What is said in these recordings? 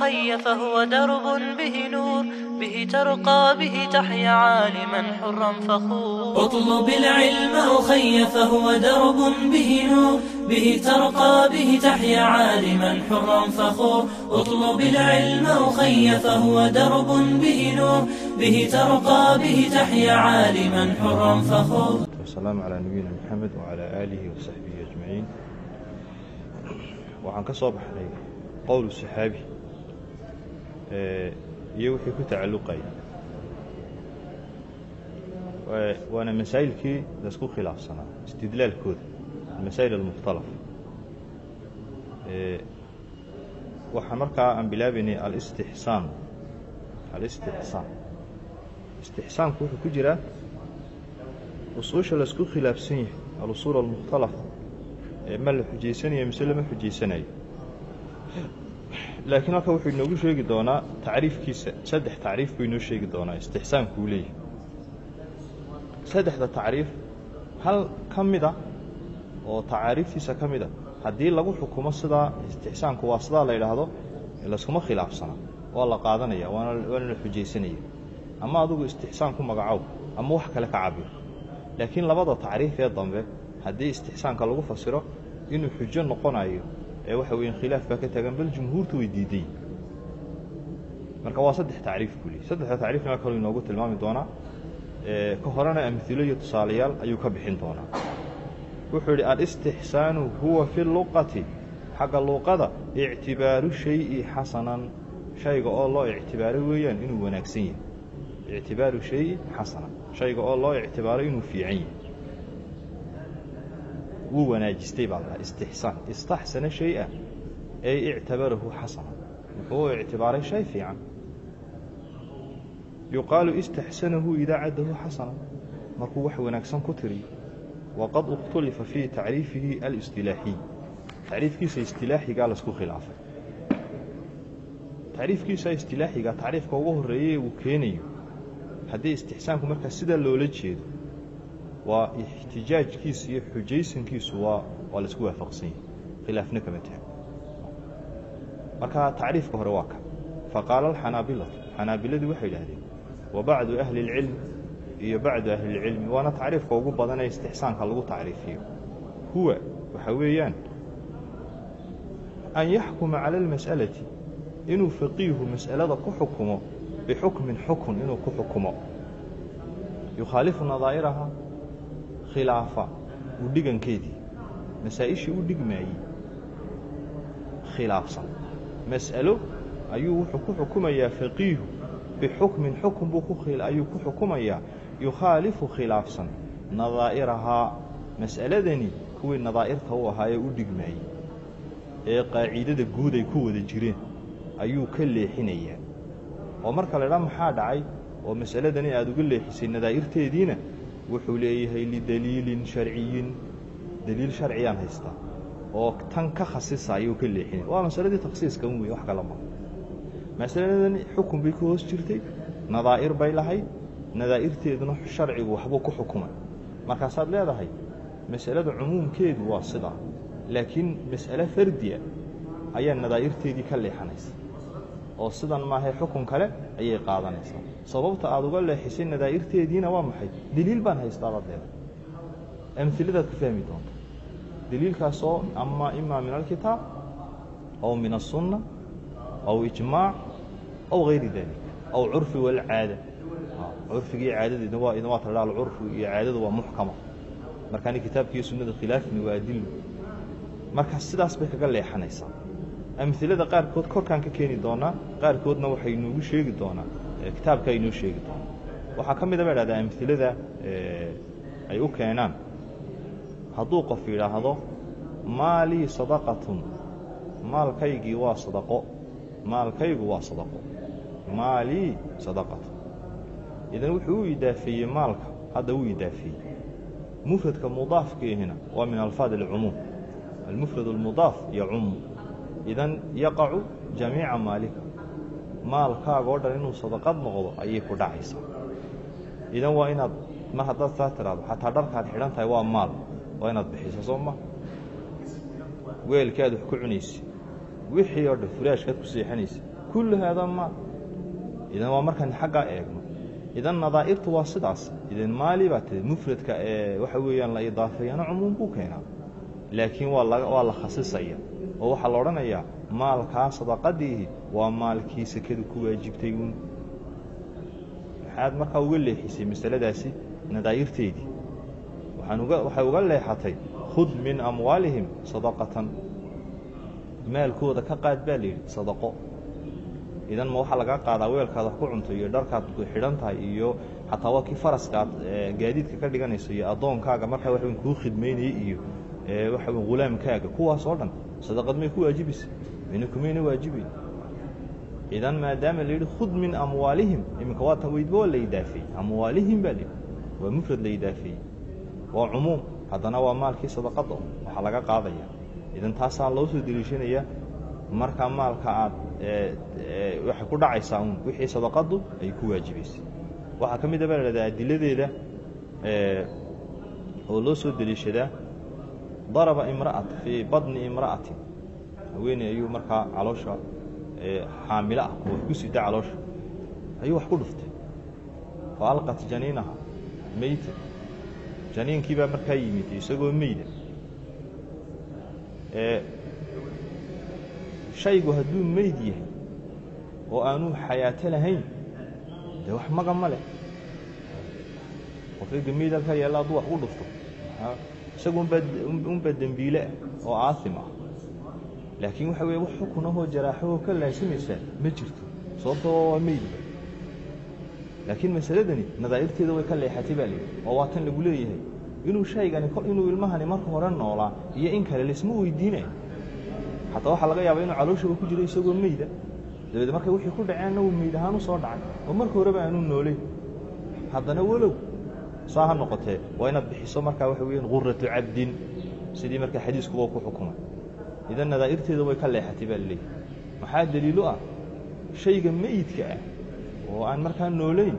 الخي فهو درب به نور به ترقى به تحيا عالما حرا فخور اطلب العلم أخي فهو درب به نور به ترقى به تحيا عالما حرا فخور اطلب العلم أخي فهو درب به نور به ترقى به تحيا عالما حرا فخور والسلام على نبينا محمد وعلى آله وصحبه أجمعين وعن كصبح قول السحابي iyo wixii ku tacalluqaya waana masaa'ilkii la isku khilaafsanaa istidlaalkooda almasaa'il almukhtalaf. Waxaa markaa aan bilaabaynay alistixsaan alistixsaan. Istixsaanku wuxuu ku jiraa usuusha la isku khilaafsan yahay alusuul almukhtalafa ma la xujaysanayo mise lama xujaysanayo laakiin halka wuxuu inoogu sheegi doonaa tacriifkiisa. Saddex tacriif buu inoo sheegi doonaa istixsaanku uu leeyahay. Saddexda tacriif hal ka mida oo tacaariiftiisa ka mida haddii lagu xukumo sidaa istixsaanku waa sidaa la yidhaahdo layskuma khilaafsana. Waa la qaadanaya waana la xujaysanaya. Ama adugu istixsaan ku magacow ama wax kale ka cabir laakiin labada tacriif ee dambe haddii istixsaanka lagu fasiro inuu xujo noqonayo ee waxa weeyaan khilaaf baa ka taagan bal jumhuurtu way diiday marka waa saddex tacriif buu leey saddexda tacriifna kaluu inoogu tilmaami doonaa ka horena amhilo iyo tusaalayaal ayuu ka bixin doonaa. Wuxuu idhi alistixsaanu huwa fi luqati. Xagga luuqada ictibaaru shayi xasanan shayga oo loo ictibaaro weeyaan inuu wanaagsan yahay. Ictibaaru shayi xasanan shayga oo loo ictibaaro inuu fiican yahay wuu wanaajistay baa lahaa istixsaan istaxsana shay-a ay ictabarahu xasana muxuu u ictibaaray shay fiican yuqaalu istaxsanahu idaa caddahu xasana markuu wax wanaagsan ku tiriyo waqad ikhtulifa fii tacriifihi alistilaaxiy tacriifkiisa istilaaxigaa la isku khilaafay tacriifkiisa istilaaxiga tacriifka ugu horreeyey uu keenayo haddii istixsaanku markaa sidaa loola jeedo waa ixtijaajkiisa iyo xujaysankiisu waa waa laisku waafaqsan yahay khilaafna kama tago marka tacriifka hore waa kan faqaala alxanaabilatu xanaabiladii waxay idhahdeen wa bacdu ahli اlcilmi iyo bacdu ahli اlcilmi waana tacriifka ugu badan ee istixsaanka lagu tacriifiyo huwa waxa weeyaan an yaxkuma cala اlmas'alati inuu faqiihu mas'alada ku xukumo bixukmin xukun inuu ku xukumo yukhaalifu nadaa'iraha khilaafa u dhigankeedii masaa-ishii u dhigmaayey khilaafsan. Mas'alo ayuu wuxuu ku xukumayaa faqiihu bixukmin xukun buu ayuu ku xukumayaa. Yukhaalifu khilaafsan. Nadaa'irahaa mas'aladani kuwii nadaa'irta u ahaa ee u dhigmaayey ee qaacidada guud ay ku wada jireen ayuu ka leexinayaa. Oo marka la idhaa maxaa dhacay? Oo mas'aladani aada uga leexisay nadaa'irteediina wuxuu leeyahay lidaliilin sharciyin. Daliil sharciyaan haystaa oo tan ka khasisa ayuu ka leexinay. Waa masaladii takhsiiska un wey wax kala maa masaladani xukun bay ku hoos jirtay nadaa'ir bay lahayd nadaa'irteeduna sharcigu waxbuu ku xukumay. Markaasaad leedahay masalada cumuumkeedu waa sidaa laakiin mas'ale fardiya ayaa nadaa'irteedii ka leexanaysa oo sidan maahay xukun kale ayay qaadanaysaa. Sababta aada uga leexisay nadaa'irteediina waa maxay? Deliil baan haystaa baad leedahay amiladaad ku fahmi doonta. Deliilkaasoo ama imaa min alkitaab aw min aلsunna aw ijmaac aw hayri dalik aw curfi walcaada. Curfigii caadada waa tadha alcurfu iyo caadadu waa muxkama. Markaani kitaabkiiyo sunnada khilaafni waa adilu marka sidaas bay kaga leexanaysaa amilada qaarkood korkaan ka keeni doonaa qaarkoodna waxay noogu sheegi doonaa kitaabka ay noo sheegi doonaa waxaa ka mida ba idhahdaa amilada ay u keenaan hadduu qof yidhaahdo maalii sadaqatun maalkaygii waa sadaqo maalkaygu waa sadaqo maalii sadaqatun idan wuxuu u idaafeeyey maalka hadda uu idaafeeyey mufradka mudaafkiihina waa min alfaad alcumuum almufrad almudaaf yacumu idan yaqacu jamiica maalika. Maalkaaga oo dhan inuu sadaqad noqdo ayay ku dhacaysaa idan waa inaad mar haddaad saa tiraado xataa dharkaad xidhan tahay waa maal. Waa inaad bixiso soo ma? Weelkaad wax ku cunaysa wixii oo dhan furaashkaad ku seexanaysa kullu haadaa maal idan waa markaan xaggaa eegno. Idan nadaa'irtu waa sidaas. Idan maali baa tiri mufradka ee waxa weeyaan la idaafeeyana cumuum buu keenaa. Laakiin waa la waa la khasisaya oo waxaa la odhanayaa maalkaa sadaqadiihi waa maalkii sekadu ku waajibtay uun. Maxaad markaa uga leexisay masaladaasi uga waxay uga leexatay khud min amwaalihim sadaqatan. Maalkooda ka qaad baa la yidhi sadaqo. Idan ma waxaa lagaa qaadaa weelkaad wax ku cunto iyo dharkaad xidhan tahay iyo xataa waa kii faraskaad gaadiidka ka dhiganayso iyo addoonkaaga markaa waxawn kuu khidmaynayay iyo waxa wn hulaamkaaga kuwaas oo dhan sadaqad may ku waajibaysa mina kumayna waajibayn idan maadaama la yidhi khud min amwaalihim iminka waa tan weydba waa la idaafeeyey amwaalihim baa layidhi waa mufrad la idaafeeyey waa cumuum haddana waa maalkii sadaqada waxaa laga qaadaya idan taasaa loo soo deliishanayaa markaa maalka aad waxay ku dhacaysaa un wixii sadaqadu ay ku waajibaysay waxaa ka mid a baa la hahdaa adiladeeda oo loo soo deliishadaa daraba imra'at fii badni imra'atin. Haweeney ayuu markaa caloosha xaamilo ah oo ku sida caloosha ayuu wax ku dhuftay. Fa alqat janiinaha meyta janiinkii baa markaa yimid isagoo meyda shaygu hadduu meyd yahay oo aanuu xayaato lahayn dee wax maga ma leh. Qofayga meyd halkaa yaalla hadduu wax ku dhufto isagu unbaa unbaa dembiile ah oo aasim ah. Laakiin waxa weeye wax xukun ahoo jaraaxahoo ka laasimaysaa ma jirto sababtoo waa meydba laakiin masaladani nadaa'irteeda way ka leexatay baa layidhi oo waa tan lagu leeyahay. Inuu shaygani inuu ilmahani marka hore noolaa iyo in kale laisma weydiinayo xataa waxaa laga yaabaa inuu calooshaba ku jiro isagoo meyda dabeed markay wixii ku dhaceenna uu meyd ahaan u soo dhacay oo marka horeba aanu noolayn haddana walow saa ha noqotee waa inaad bixiso markaa waxa weeyaan guratu cabdin. Sidii markaa xadiiskuba ku xukumay. Idan nadaa'irteeda way ka leexatay baa laleeyahy maxaa deliilu ah? Shayga meyidka ah oo aan markaa noolayn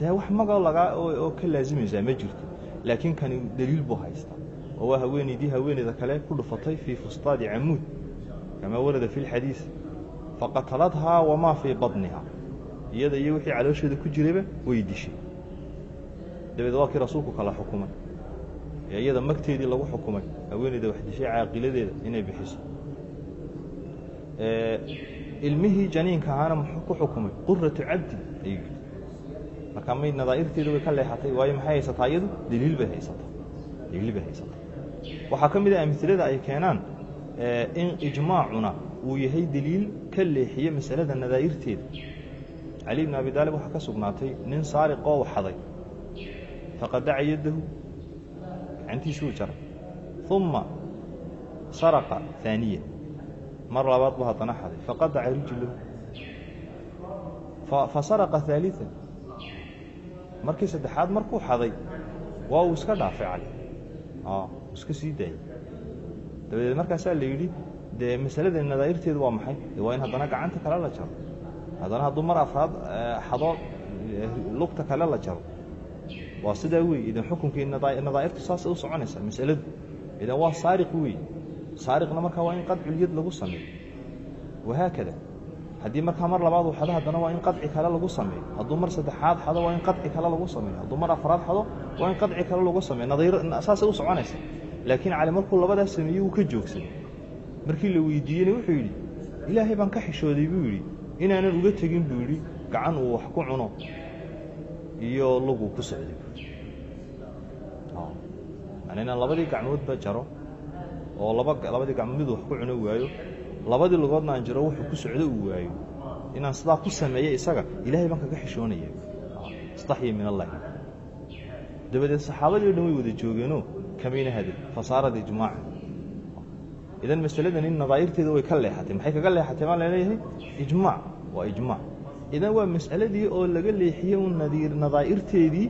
dee wax magoo lagaa oo ka laasimaysaa ma jirto. Laakiin kani deliil buu haystaa. Oo waa haweenaydii haweeneyda kale ku dhufatay fii fustaadi camuud kamaa warada fi lxadiis faqataladhaa wamaa fii badniha iyada iyo wixii caloosheeda ku jirayba way dishay dabeed waa kii rasuulku kala xukumay. Ee iyada magteedii lagu xukumay haweeneyda wax dishay caaqiladeeda inay bixiso. Ilmihii janiinka ahaana muxuu ku xukumay. Quratu cabdi ayuu yidhi. Marka may nadaa'irteedu way ka leexatay waayo maxay haysataa? Iyadu deliil bay haysataa. Deliil bay haysataa. Waxaa ka mid ah amhilada ay keenaan in ijmaacuna uu yahay deliil ka leexiye masalada nadaa'irteeda. Cali bn abi daalib waxaa ka sugnaatay nin saariqoo waxaday faqadaca yaddahu gacantiisuu jaray uma saraqa aaniya mar labaad buu haddana xaday faqadaca rijlahu fa saraqa aalia markii saddexaad markuu xaday waa uu iska dhaafay cali iska sii daayey dabadeed markaasaa la yidhi dee masalada nadaa'irteedu waa maxay de waa in haddana gacanta kale la jaro haddana hadduu mar afraad xadoo lugta kale la jaro waa sidaa wey idan xukunkii nadaa'irtu saasay u soconaysaa masaladu. Idan waa saariq wey saariqna markaa waa in qadculyad lagu sameeyo. Wahaakada haddii markaa mar labaad uu xado haddana waa in qadci kale lagu sameeyo. Hadduu mar saddexaad xado waa in qadci kale lagu sameeyo. Hadduu mar afraad xado waa in qadci kale lagu sameeyo. Saasay u soconaysa laakiin cali markuu labadaas sameeyey wuu ka joogsaday markii la weydiiyeyna wuxuu yidhi ilaahay baan ka xishooday buu yidhi. Inaanan uga tegin buu yidhi. Gacan uu wax ku cuno iyo luguu ku socday yani inaan labadii gacmoodba jaro oo laba labadii gacmood wax ku cuno waayo labadii lugoodna aan jiro wuxuu ku socdo uu waayo. Inaan sidaa ku sameeyo isaga ilaahay baan kaga xishoonaya istaxyi min allahi. Dabadeed saxaabadii o dhan way wada joogeenoo kamayna hadin fasaarad ijmaaca idan masaladan in nadaa'irteeda way ka leexatay. Maxay kaga leexatay maa la leeyahay ijmaac. Waa ijmaac. Idan waa mas'aladii oo laga leexiyey un nadaa'irteedii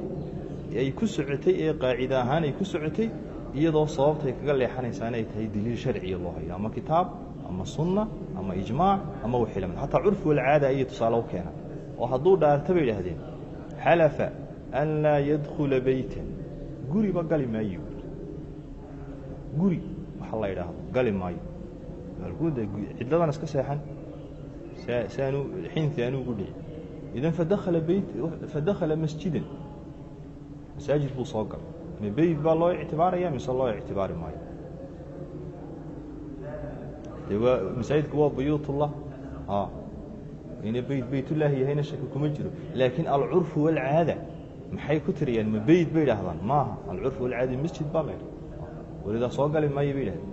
ay ku socotay ee qaacida ahaan ay ku socotay iyadoo sababtay kaga leexanaysaa inay tahay deliil sharciya loo hayo ama kitaab ama sunna ama ijmaac ama wixii la mid xataa curfi walcaada ayay tusaale u keenaan. Oo hadduu dhaarta bay idhaahdeen xalafa an laa yadkhula beytan guriba gali maayo. Guri waxa la idhaahdo gali maayo. Cidladan iska seexan. Sa si aanu xinti aanu ugu dhici. Idan fadakhala beyt fadakhala masjidan masaajid buu soo galay ma beyt baa loo ictibaaraya mise loo ictibaari maayo masaajidku waa buyuutullah ina beyt beytullaahi yahayna shaki kuma jiro laakiin alcurfu waalcaada maxay ku tiriyaan ma beyt bay idhaahdaan maaha alcurfu walcaada masjid baa la ydha welidaa soo gali maayo bay idhahdeen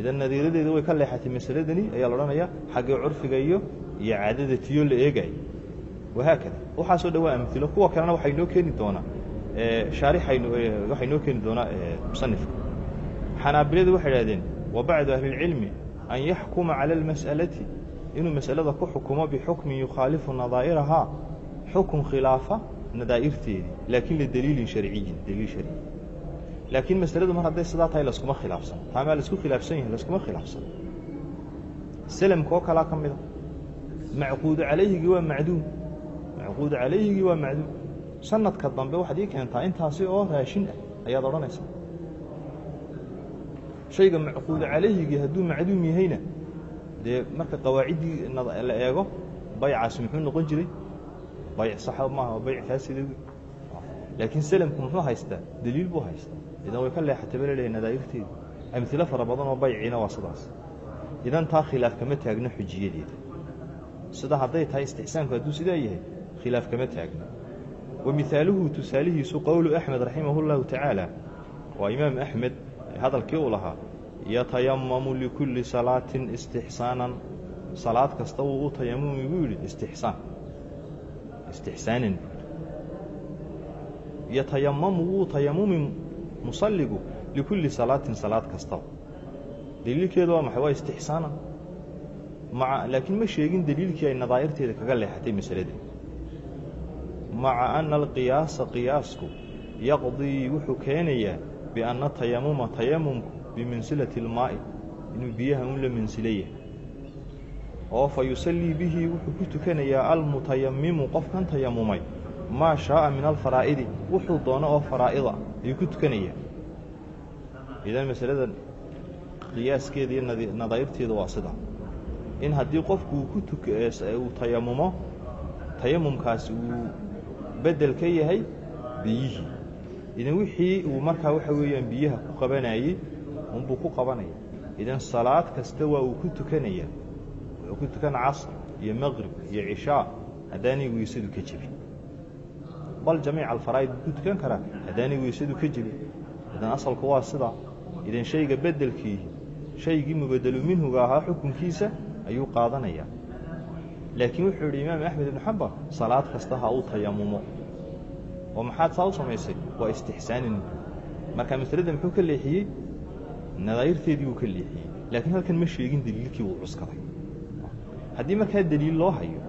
idan nadiiradeeda way ka leexatay masaladani ayaa la odhanayaa xaggii curfiga iyo iyo caadada tiyo la eegaayo wahaakada waxaasoo dhawaa amilo kuwa kalena waxay noo keeni doonaa shaarixaynu waxay noo keeni doonaa musanifka. Xanaabiladu waxay idhahdeen wa bacdu ahlilcilmi an yaxkuma cala almas'alati. Inuu mas'alada ku xukumo bixukmin yukhaalifu nadaa'irahaa xukun khilaafa nadaa'irteedii laakiin lidaliilin sharciyin daliil sharci. Laakiin masaladu mar hadday sidaa tahay laskuma khilaafsan. Taamaa la isku khilaafsan yahay laskuma khilaafsan. Salamka oo kalaa ka mida macquudu calayhigii waa macduum. Macquudu calayhigii waa macduum sanadka dambe waxaad ii keentaa intaasi oo raashin ah ayaad odhanaysaa. Shayga macquudu calayhigii hadduu macduum yahayna dee marka qawaaciddii la eego baycaasi muxuu noqon jiray? Bayc saxa maaha waa bayc faasida laakiin salamku muxuu haystaa? Daliil buu haystaa. Idan way ka leexatay ba la leeyahay nadaa'irteedu amhilo fara badan oo bayciina waa sidaas. Idan taa khilaaf kama taagno xujiyadeeda sida hadday tahay istixsaanku hadduu sidaa yahay khilaaf kama taagno wa mihaaluhu tusaalihiisu qowlu axmed raximah اllahu tacaala waa imaam axmed hadalkii uu lahaa yatayamamu likulli salaatin istixsaanan salaad kasta wuu u tayamumi buu yidhi istixsaan istixsaanan yatayamamu wuu tayamumi musalligu likulli salaatin salaad kastaba daliilkeedu waa maxay waa istixsaanan maa laakiin ma sheegin daliilkii ay nadaa'irteeda kaga leexatay masalada maca anna alqiyaasa qiyaasku yaqdii wuxuu keenayaa bianna tayamuma tayamumku bimansilati اlmaa'i inuu biyaha un la mansilo yahay. Oo fa yusallii bihi wuxuu ku tukanayaa almutayamimu qofkan tayamumay maa shaa'a min alfaraa'idi wuxuu doono oo faraa'ida ayuu ku tukanayaa. Idan masaladan qiyaaskeeda iyo nadaa'irteeda waa sida. In haddii qofku uu ku tuk uu tayamumo tayamumkaasi uu beddel ka yahay biyihii. Idan wixii uu markaa waxa weeyaan biyaha ku qabanayey unbuu ku qabanaya idan salaad kasta waa uu ku tukanaya wuxuu ku tukan casr iyo maqrib iyo cishaa haddaanay weysadu ka jebin. Bal jamiica alfaraa'id buu ku tukan karaa haddaanay weysadu ka jebin. Idan asalku waa sidaa idan shayga beddelkiihi shaygii mubadelu minhuga ahaa xukunkiisa ayuu qaadanayaa laakiin wuxuu yidhi imaam axmed ibnu xambal salaad kasta ha uu tayamumo oo maxaad saa u samaysay? Waa istixsaanin. Marka masalada muxuu ka leexiyey? Nadaa'irteedii wuu ka leexiyey. Laakiin halkan ma sheegin deliilkii wuu cuskaday. Haddii markaa deliil loo hayo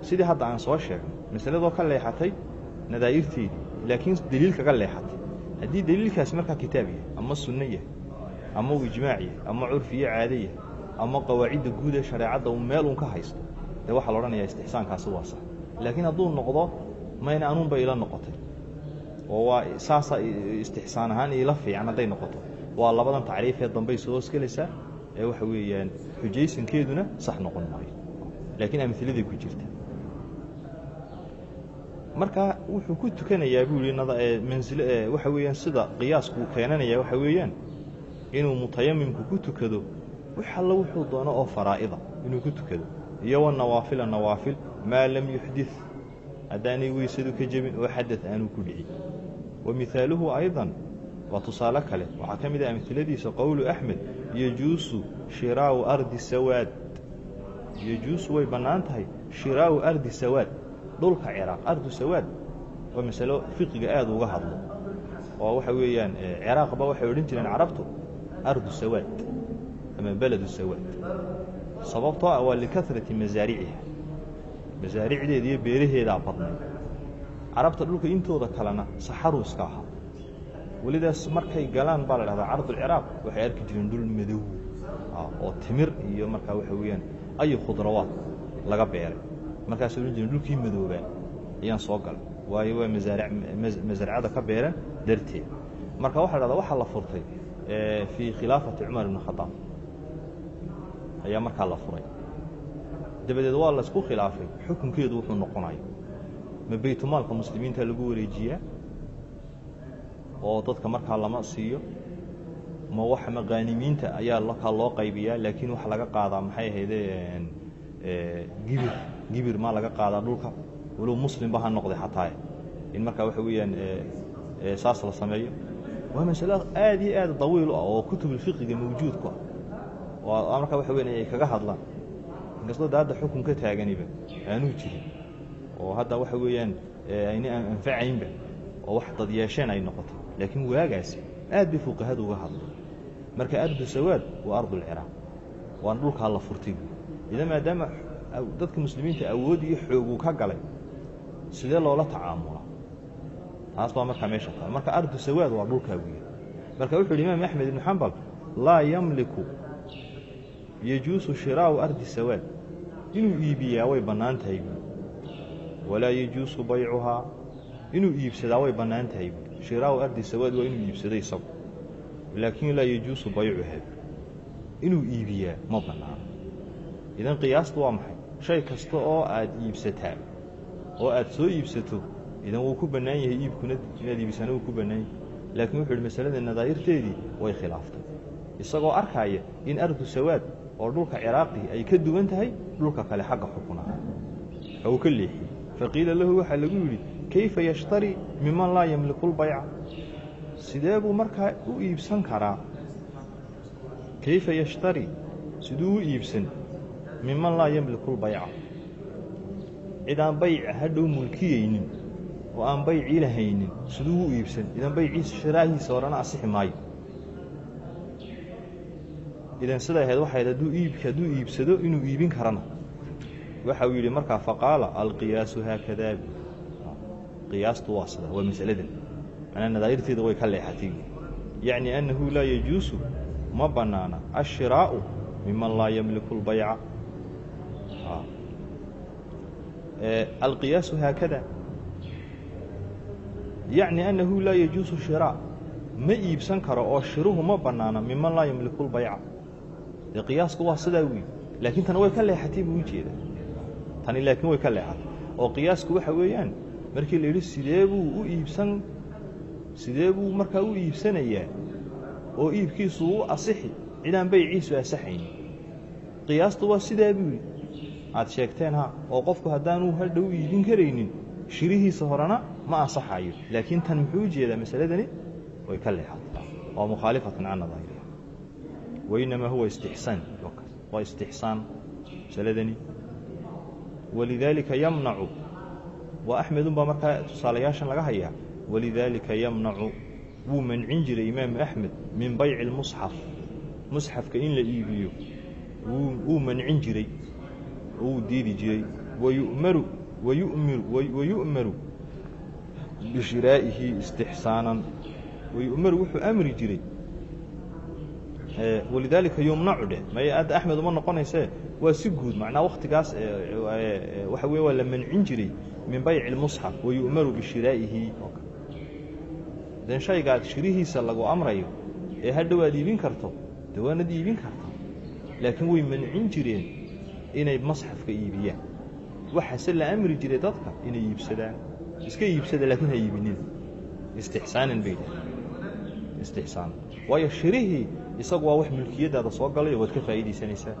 sidii hadda aan soo sheegnay masaladoo ka leexatay nadaa'irteedii laakiin deliil kaga leexatay. Haddii deliilkaasi markaa kitaab yahay ama sunno yahay ama ijmaac yahay ama curfi iyo ama qawaacidda guud ee shareecadda uu meel uun ka haysto dee waxaa la odhanayaa istixsaankaasi waa sax laakiin hadduu noqdo mayna anuunba ila noqotay. Oo waa saasaa istixsaan ahaan iila fiican hadday noqoto. Waa labadan tacriifee dambay soo hosgelaysaa ee waxa weeyaan xujaysankeeduna sax noqon maayo. Laakiin amhiladay ku jirta. Marka wuxuu ku tukanayaa buu yihi mansil waxa weeyaan sida qiyaasku keenanaya waxa weeyaan inuu mutayamimku ku tukado wax alla wuxuu doono oo faraa'ida inuu ku tukado iyo wa nawaafila nawaafil. Maa lam yuxdid haddaanay weysadu ka jebin oo xadad aanuu ku dhicin wa mihaaluhu aydan. Waa tusaale kale. Waxaa ka mid ah amhiladiisa qowlu axmed yejuusu shiraa'u ardi sawaad. Yejuusu way bannaan tahay shiraa'u ardi sawaad. Dhulka ciraaq ardu sawaad. Waa masalo fiqiga aad uga hadlo. Oo waxa weeyaan ciraaqba waxay odhan jireen carabtu ardu sawaad ama beledu sawaad sababtoo ah waa likarati masaariciha masaaricdeeda iyo beeraheedaa badnay. Carabta dhulka intooda kalena saxaruuska ahaa. Welidaas markay galaan baa la dhahdaa cardulciraaq waxay arki jireen dhul madow oo timir iyo markaa waxa weeyaan ayu khudrawaad laga beeray. Markaasay odhan jireen dhulkii madoobaa ayaan soo galay. Waayo waa masarcada ka beeran darteed. Marka waxa la dhahdaa waxaa la furtay fii khilaafati cumar ibn khadaab ayaa markaa la furay. Dabadeed waa la isku khilaafay. Xukunkeedu wuxuu noqonaya ma baytulmaalka muslimiinta lagu wareejiyaa? Oo dadka markaa lama siiyo? Ma waxa maqaanimiinta ayaa markaa loo qaybiyaa? Laakiin waxa laga qaadaa maxay ahayde gibir gibir maa laga qaadaa dhulka? Walow muslimba ha noqday xataa in markaa waxa weeyaan saas la sameeyo. Waa masalo aad iyo aad dawiil ah oo kutubulfiqiga mawjuudku ah oo markaa waxa weyan ay kaga hadlaan. Inkastoo da hadda xukun ka taaganiba aanuu jirin. Oo hadda waxa weeyaan ayna anfacaynba oo wax dad yeesheen ay noqoto laakiin waagaasi aad bay fuqahadu uga hadlay marka ardu sawaad waa ardulciraaq waana dhulkaa la furtay idan maadaama dadka muslimiinta awood iyo xooguu ka galay sidee loola tacaamulaa taas baa markaa meesha tahay marka ardu sawaad waa dhulkaa wiya marka wuxu yidhi imaam axmed ibnu xambal laa yamliku yejuusu shiraau ardi sawaad. Inuu iibiyaa way bannaan tahay buui walaa yejuusu baycuhaa. Inuu iibsadaa way bannaan tahay buui shiraau ardi sawaad waa inuu iibsado isagu. Laakiin laa yejuusu baycuhaa. Inuu iibiyaa ma bannaano idan qiyaastu waa maxay? Shay kasta oo aad iibsataa oo aad soo iibsato idan wuu ku bannaan yahay iibkuna inaad iibisana wuu ku bannaan yahay. Laakiin wuxu uhi masalada nadaa'irteedii way khilaaftay isagoo arkaaya in ardu sawaad oo dhulka ciraaqi ay ka duwan tahay dhulka kale xagga xukunaha ou ka leexiyey faqiila lahu waxaa lagu yidhi kayfa yashtari miman laa yamliku lbayca sidee buu markaa u iibsan karaa? Kayfa yashtari? Siduu u iibsan miman laa yamliku lbayca cid aan bayca hadhow mulkiyeynin oo aan baycii lahaynin siduu u iibsan idan bayciisa shiraahiisa horena asixi maayo idan siday ahayd waxay hadduu iibk hadduu iibsado inuu iibin karana. Waxa uu yidhi markaa faqaala alqiyaasu haakadaa qiyaastu waa sida waa masaladan. Manaa nadaa'irteeda way ka leexatay yacni annahu laa yajuusu ma bannaana ashiraa'u miman laa yamliku lbayca alqiyaasu haakada yacni annahu laa yajuusu shiraa ma iibsan karo oo shiruhu ma bannaana miman laa yamliku lbayca dee qiyaasku waa sidaa wiil laakiin tan way ka leexatay buu ujeeda tani laakiin way ka leexatay. Oo qiyaasku waxa weeyaan markii la yidhi sidee buu u iibsan sidee buu markaa u iibsanayaa? Oo iibkiisu u asixi cidaan bayciisu asaxaynin qiyaastu waa sidaa buu yidhi. Aad sheegteen ha oo qofku haddaanuu hadhow iibin karaynin shirihiisa horena ma ansaxayo laakiin tan muxuu u jeedaa masaladani way ka leexatay. Waa mukhaalifatan can wainamaa huwa istixsaan waa istixsaan masaladani walidaalika yamnacu waa axmedun baa markaa tusaalayaashan laga hayaa walidaalika yamnacu wuu mancin jiray imaamu axmed min bayci lmusxaf musxafka in la iibiyo wuu mancin jiray wuu diidi jiray wayu'maru wayu'maru bishiraa'ihi istixsaanan wayu'maru wuxuu amri jiray walidaalika yumnacu dheh may adda axmed uma noqonaysee waa si guud macnaa wakhtigaas waxa weye waa la mancin jiray min bayci lmusxaf wayu'maru bishiraa'ihi den shaygaad shirihiisa lagu amrayo ee hadhow aad iibin karto dee waanad iibin karta laakiin way mancin jireen inay masxafka iibiyaan. Waxaase la amri jiray dadka inay iibsadaan. Iska iibsada laakiin ha iibinin. Istixsaanan bay istixsaanan. Waayo shirihii isagu waa wax mulkiyaddaada soo galayo waad ka faa'iidaysanaysaa.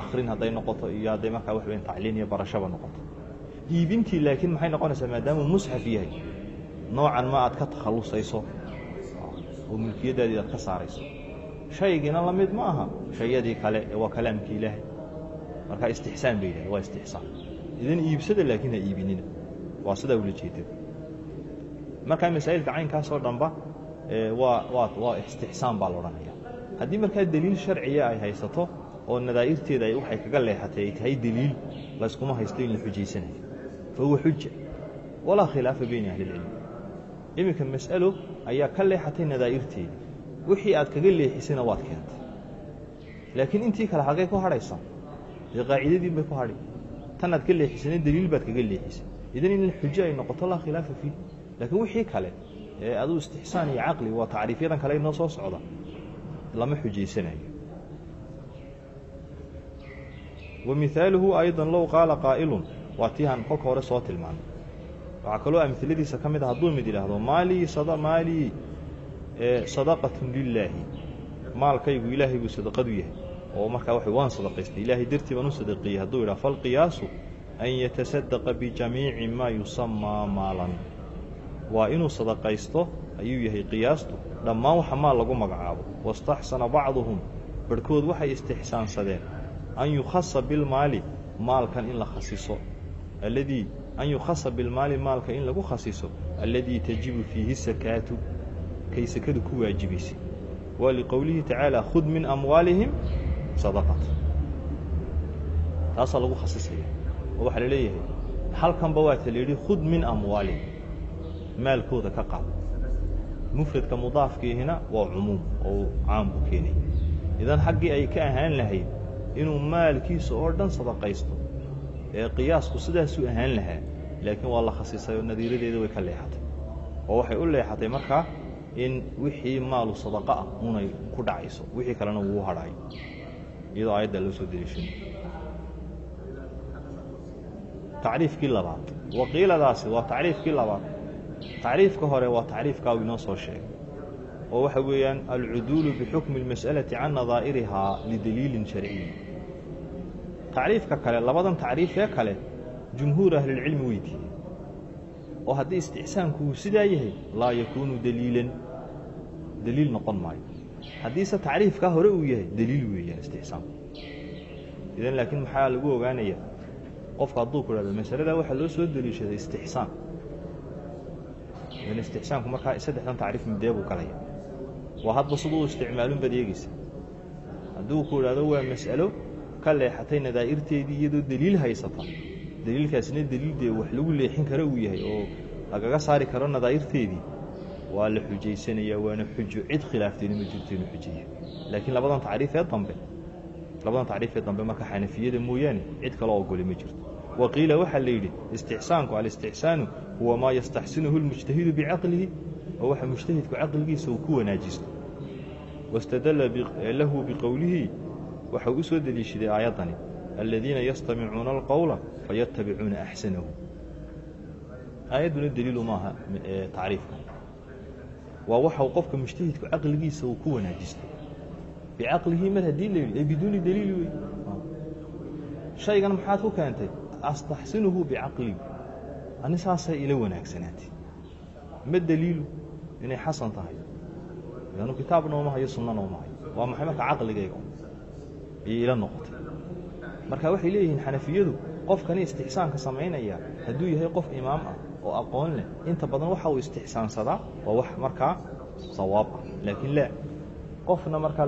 Akhrin hadday noqoto iyo hadday markaa wax weyn tacliin iyo barashaba noqoto. Iibintii laakiin maxay noqonaysaa maadaamuu musxaf yahay noocan ma aad ka takhallusayso oo mulkiyaddaadii aad ka saarayso. Shaygiina la mid ma aha. Shayadii kale ee waa kalaamkii ilaahay. Marka istixsaan bay yidhahda waa istixsaan. Idan iibsada laakiin ha iibinina waa sidaa ula jeedada markaa masaa'ilka caynkaasoo dhanba waa waa waa istixsaan baa la odhanaya haddii markaa deliil sharciya ay haysato oo nadaa'irteeda ay waxay kaga leexatay ay tahay deliil layskuma haysto in la xujaysanayo fa huwa xuja walaa khilaafa bayna ahlilcilmi iminka mas'alo ayaa ka leexatay nadaa'irteedii wixii aad kaga leexisayna waad keentay. Laakiin intii kale halkay ku hadhaysaa dee qaacidadiin bay ku hadhi. Tan aad ka leexisayna deliil baad kaga leexisay. Idan in xujo ay noqoto laa khilaafa fiih. Laakiin wixii kale ee aduu istixsaan iyo caqli waa tacriifyadan kale inoo soo socda lama xujaysanayo wa mihaaluhu aydan low qaala qaa'ilun waa tii aan hore soo tilmaanay. Waxaa kaloo amhiladiisa ka mid ah hadduu mid yidhaahdo maalii maalii sadaqatun lilaahi maalkaygu ilaahay buu sadaqadu yahay. Oo markaa waxa waan sadaqaystay. Ilaahay dartii baan u sadaqeeyey hadduu yidhaha falqiyaasu an yatasadaqa bijamiici maa yusamaa maalan waa inuu sadaqaysto ayuu yahay qiyaastu. Dhammaan waxa maal lagu magacaabo. Wastaxsana bacduhum. Barhkood waxay istixsaansadeen. An yukhasa bilmaali maalkan in la khasiso. Alladii an yukhasa bilmaali maalka in lagu khasiso. Alladii tajibu fiihi sakaatu. Kay ku waajibaysay waa liqowlihi tacaala khud min amwaalihim sadaqat. Taasaa lagu khasisaya. Oo waxaa la leeyahay halkanba waata la yidhi khud min amwaalihim maalkooda ka qaad. Mufradka mudaafkiihina waa cumuum oo caam buu keenay. Idan xaggii ay ka ahaan lahayd inuu maalkiisa oo dhan sadaqaysto ee qiyaasku sidaasuu ahaan lahaa laakiin waa la khasisay oo nadiiradeeda way ka leexatay. Oo waxay u leexatay markaa in wixii maalu sadaqa ah unay ku dhacayso wixii kalena wuu hadhaayo iyadoo aayadda loo soo deliishan tacriifkii labaad. Waqiiladaasi waa tacriifkii labaad tacriifka hore waa tacriifkaa uu inoo soo sheegay oo waxa weeyaan alcuduulu bixukmi اlmas'alati can nadaa'irihaa lidaliilin sharciyi tacriifka kale labadan tacriif ee kale jumhuur ahlilcilmi weydiiyey oo haddii istixsaanku uu sidaa yahay laa yakuunu daliilan daliil noqon maayo. Haddiise tacriifkaa hore uu yahay daliil weeyaan istixsaanku. Idan laakiin maxaa lagu ogaanaya qofka hadduu ku hahdo masaladaa waxaa loo soo deliishaday istixsaan idan istixsaanku markaa saddexdan tacriif midee buu galaya waa hadba siduu isticmaalun baad eegeysa hadduu ku idhaahdo waa mas'alo ka leexatay nadaa'irteedii iyadoo deliil haysata. Deliilkaasina deliil dee wax lagu leexin karo uu yahay oo lagaga saari karo nadaa'irteedii. Waa la xujaysanayaa waana xujo cid khilaafteeni ma jirto inuu xujeeya laakiin labadan tacriif ee dambe labadan tacriif ee dambe marka xanafiyada mooyaane cid kaloo ogoli ma jirto wa qiila waxaa la yidhi istixsaanku alistixsaanu huwa maa yastaxsinuhu lmujtahidu bicaqlihi oo waxa mujtahidku caqligiisa uu ku wanaajisto wاstadala lahu biqowlihi waxau u soo deliishaday aayaddani aladiina yastamicuuna alqowla fayatabicuuna axsanahu aayadduna deliilu maaha tacriifka waa waxau qofka mujtahidku caqligiisa uu ku wanaajisto bicaqlihi mar haddii la yidhi ee biduuni daliili wey shaygan maxaad ku keentay astaxsinuhu bicaqlii ani saasay ila wanaagsanaatay ma daliilu inay xasan tahay anu kitaab nooma hayo sunna nooma hayo waa maxay marka caqligayga ayay ila noqotay marka waxay leeyihiin xanafiyadu qofkani istixsaanka samaynaya hadduu yahay qof imaam ah oo aqoon leh inta badan waxa uu istixsaansadaa waa wax markaa sawaab ah laakiin laa qofna markaa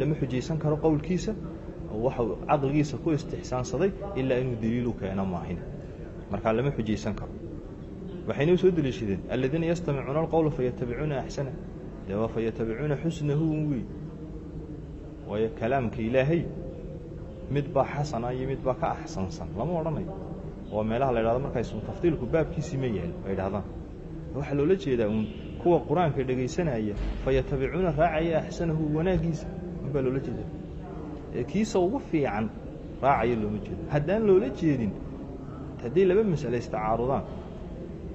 lama xujaysan karo qowlkiisa waxau caqligiisa ku istixsaansaday ilaa inuu daliilu keeno maahin. Markaa lama xujaysan karo. Waxayna u soo deliishadeen aladiina yastamicuuna alqowla fayatabicuuna axsana dee waa fayatabicuuna xusnahu wey waayo kalaamka ilaahay mid baa xasana iyo mid baa ka axsansan lama odhanayo waa meelaha la ydhahdo markaas tafdiilku baabkiisii ma yaal ay dhahdaan waxaa loola jeedaa uun kuwa qur'aanka dhegaysanaya fayatabicuuna raacaya axsanahu wanaaggiisa. Unbaa loola jeeda kiisa ugu fiican raacaya looma jeedo haddaan loola jeedin hadday laba mas'ale istacaarudaan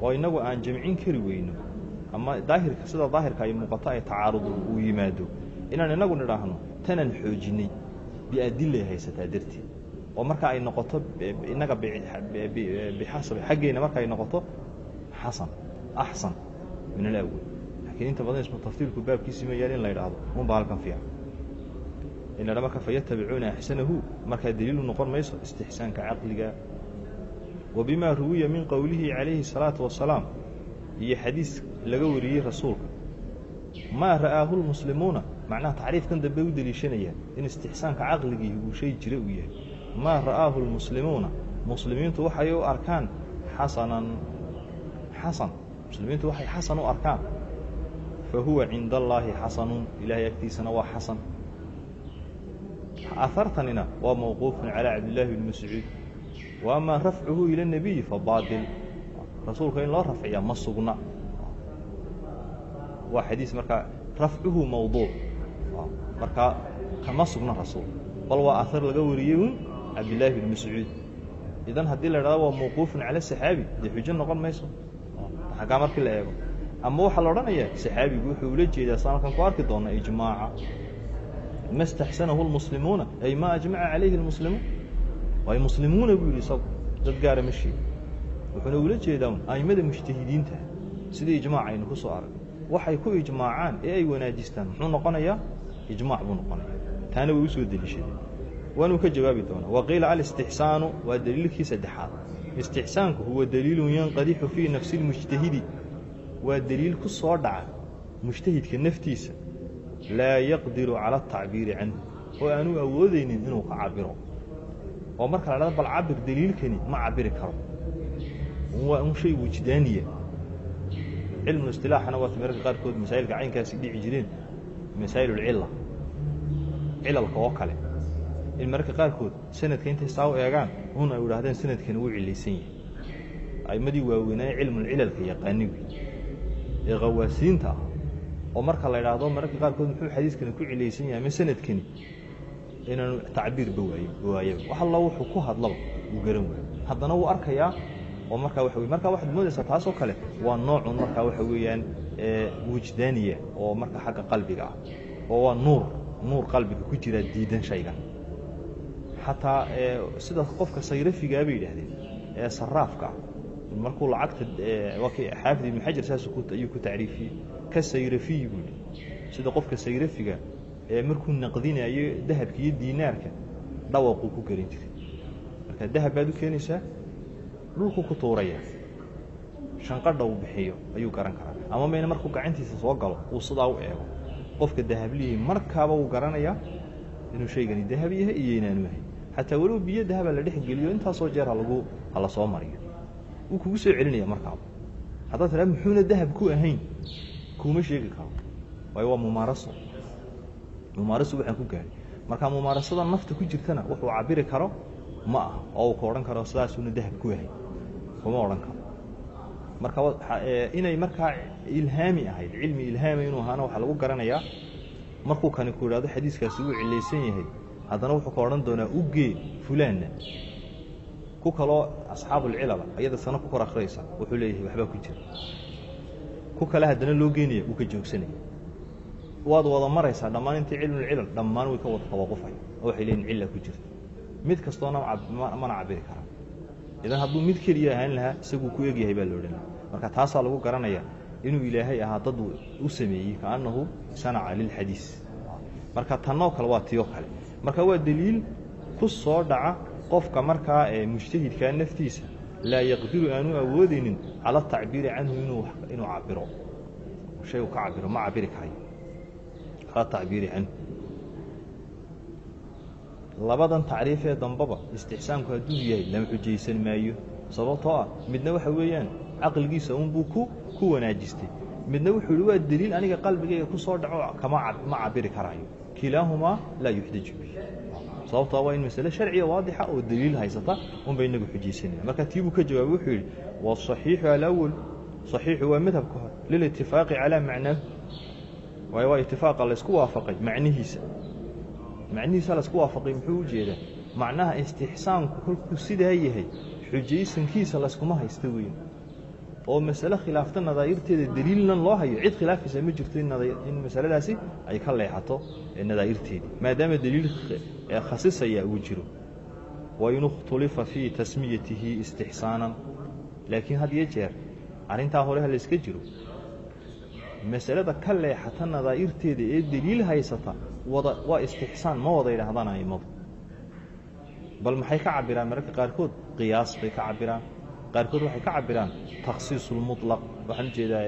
oo innagu aan jamcin kari weyno ama daahirka sida daahirka ay muuqato ay tacaarud uu yimaado inaan innagu nidhaahno tanaan xoojinnay biadilay haysataa darteed. Oo marka ay noqoto innaga bixasabi xaggeena marka ay noqoto xasan axsan min alawal laakiin inta badan ismu tafdiilku baabkiisii yaal in la yidhaahdo unba halkan fiican in la dha marka fayatabicuuna axsanahu markaa daliilu noqon mayso istixsaanka caqliga wa bima ruwiya min qowlihi calayhi الsalaatu wasalaam iyo xadiis laga wariyey rasuulka maa ra'aahu lmuslimuuna macnaha tacriifkan dambe u deliishanayaan in istixsaanka caqligii uu shay jira uu yahay maa ra'aahu lmuslimuuna muslimiintu waxay u arkaan xasanan xasan muslimiintu waxay xasan u arkaan fa huwa cinda allaahi xasanun ilahay agtiisana waa xasan ahartanina waa mawquufun calaa cabdillaahi bni mascuud wa amaa rafcuhu ila اnebiyi fa baatil rasuulka in loo rafciyaa ma sugna waa xadiis markaa rafcuhu mawduuc markaa kama sugna rasuul bal waa ahar laga wariyey un cabdillaahi bn mascuud idan haddii la idhahdo waa mawquufun cala saxaabi dee xujo noqon mayso xaggaa markii la eego ama waxaa la odhanayaa saxaabigu wuxuu ula jeedaa saan halkan ku arki doona ijmaaca ma staxsanahu lmuslimuuna ay ma ajmaca calayhi lmuslimuun waay muslimuuna buu yidhi isagu dad gaara ma sheegi wuxuuna ula jeedaa a'immada mujtahidiinta sidii ijmaac aynu ku soo aragay waxay ku ijmaacaan ee ay wanaajistaan muxuu noqonayaa ijmaac buu noqonaya taana way u soo deliishadeen waanuu ka jawaabi doonaa waqiila alistixsaanu waa daliilkii saddexaad istixsaanku huwa daliilun yanqadixu fii nafsi lmujtahidi waa deliil ku soo dhaca mujtahidka naftiisa laa yaqdiru cala atacbiiri canhu oo aanu awoodaynin inuu ka cabiro oo marka la dhahdo bal cabir deliilkani ma cabiri karo waa un shay wujdaaniya cilmu istilaaxana waata mararka qaarkood masaa'ilka caynkaasi dhici jireen masaa'il ulcilla cilalka oo kale in mararka qaarkood sanadka intay saa u eegaan un ay idhahdeen sanadkani wuu cilaysan yahay a'immadii waaweynaaye cilmulcilalka yaqaani wey ee khawaasiinta ah oo marka la idhaahdo mararka qaarkood muxuu xadiiskani ku cilaysan yahay ama sanadkani inaanu tacbiirba waaye waayaba wax alla wuxuu ku hadlaba wuu garan waayo. Haddana wuu arkayaa oo markaa waxa wey markaa waxaad moodaysaa taasoo kale waa noocun markaa waxa weeyaan wujdaaniya oo marka xagga qalbiga ah oo waa nuur nuur qalbiga ku jira diidan shaygan xataa sida qofka sayrafigaa bay yidhaahdeen ee saraafka ah markuu lacagta xaafid ibn xajar saas ayuu ku tacriifiyey ka sayrafiyi buu yidhi. Sida qofka sayrafiga ee markuu naqdinayo dahabka iyo diinaarka dhawaquu ku gelin jiray. Marka dahab baad u keenaysaa dhulku ku tuuraya. Shanqadha uu bixiyo ayuu garan karaa. Ama mayna markuu gacantiisa soo galo uu sidaa u eego. Qofka dahablihii markaaba uu garanayaa inuu shaygani dahab yahay iyo inaanu yahay xataa walow biyo dahaba la dhex geliyo intaasoo jeer halagu hala soo mariyo. Wuu kugu soo celinaya markaaba. Haddaad tiraa muxuuna dahab ku ahayn kuuma sheegi karo. Waayo waa mumaaraso. Mumaaraso waxaan ku gaadhay marka mumaarasada nafta ku jirtana wuxuu cabiri karo ma aha. Oo uu ka odhan karo sidaasuuna dahab ku yahay. Kuma odhan karo. Marka inay markaa ilhaami ahayd cilmi ilhaami inuu ahaana waxaa lagu garanayaa markuu kani ku idhahdo xadiiskaasi wuu cilaysan yahay. Haddana wuxuu ka odhan doonaa ugee fulaanna. Ku kaloo asxaabulcilala ayada sana ku kor akhriyaysa wuxuu leeyahay waxbaa ku jira ku kale haddana loo geenaya uu ka joogsanaya. Waad wada maraysaa dhammaan intii cilmulcilal dhammaan way ka wada tawaqufay oo waxay leeyihiin cilla ku jirta. Mid kastoona mana cabiri karaa. Idan hadduu mid keliya ahaan lahaa isaguu ku egyahay baa la odhan laha marka taasaa lagu garanaya inuu ilaahay ahaa dad u sameeyey kaannahu sanaca lilxadiis marka tannoo kale waa tiyoo kale. Marka waa deliil ku soo dhaca qofka markaa ee mujtahidkaa naftiisa laa yaqdiru aanu awoodaynin cala atacbiiri canhu inuu cabiro shay uu ka cabiro ma cabiri karayo cala atacbiiri canhu. Labadan tacriif ee dambaba istixsaanku hadduu yahay lama xujaysan maayo. Sababtoo ah midna waxa weeyaan caqligiisa unbuu ku ku wanaajistay. Midna wuxuu ihi waa deliil aniga qalbigayga ku soo dhaco kama ma cabiri karaayo. Kilaahumaa laa yuxdaju bi sababtoo waa in masale sharciya waadixa oo deliil haysata unba inagu xujaysanaya marka tii buu ka jawaabay wuxuu yidhi wasaxiixu alawal saxiixu waa madhabka hore lilitifaaqi calaa macnaahu waayo waa itifaaqa laysku waafaqay macnihiisa. Macnihiisa laysku waafaqay muxuu u jeedaa? Macnaha istixsaanku kolkuu sidaa yahay xujaysankiisa layskuma haysta weyn oo masale khilaafta nadaa'irteeda deliilnan loo hayo cid khilaafaysa ma jirto in masaladaasi ay ka leexato nadaa'irteedii maadaama deliil khasisaya uu jiro. Wain ikhtulifa fii tasmiyatihi istixsaanan. Laakiin had iyo jeer arrintaa hore ha layska jiro. Masalada ka leexata nadaa'irteeda ee deliil haysata waa istixsaan ma wada yidhaahdaan a'immadu bal maxay ka cabiraan mararka qaarkood qiyaas bay ka cabiraan qaarkood waxay ka cabiraan takhsiis اlmuطlaq waxaan ujeedaa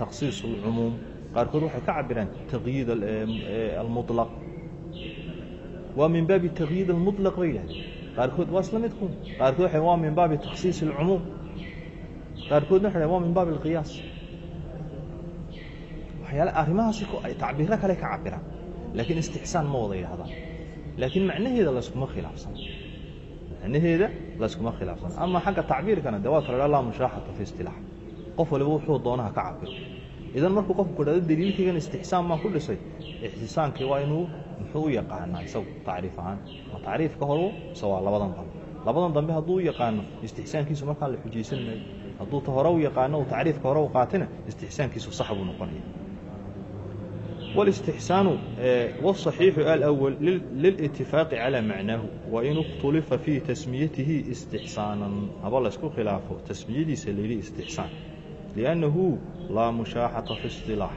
takhsiis اlcumuum qaarkood waxay ka cabiraan taqyiid almuطlaq waa min baabi taqyiid almuطlaq bay yidhahdeen qaarkood waa isla midku qaarkood waxay waa min baabi takhsiis اlcumuum qaarkoodna waxay waa min baabi اlqiyaas waxyaale arrimahaasi tacbiiro kale ka cabiraan laakiin istixsaan ma wada yidhahdaan laakiin macnaheeda layskuma khilaafsan macnaheeda layskuma khilaafsan ama xagga tacbiirkana de waa tala laa mushaaxata fi istilaax qof waliba wuxuu doonaha ka cabiro idan markuu qofku dhado daliilkaygan istixsaan baan ku dhisay ixtisaankii waa inuu muxuu u yaqaanaa isagu tacriif ahaan ma tacriifka horu mise waa labadan dambe labadan dambe hadduu u yaqaano istixsaankiisu markaa la xujaysan maayo hadduu ta hore u yaqaano uu tacriifka hore u qaatina istixsaankiisu sax buu noqonaya والاستحسان والصحيح الأول للاتفاق على معناه وإن اختلف في تسميته استحسانا هذا الله يسكو خلافه تسميته سليلي استحسان لأنه لا مشاحة في اصطلاح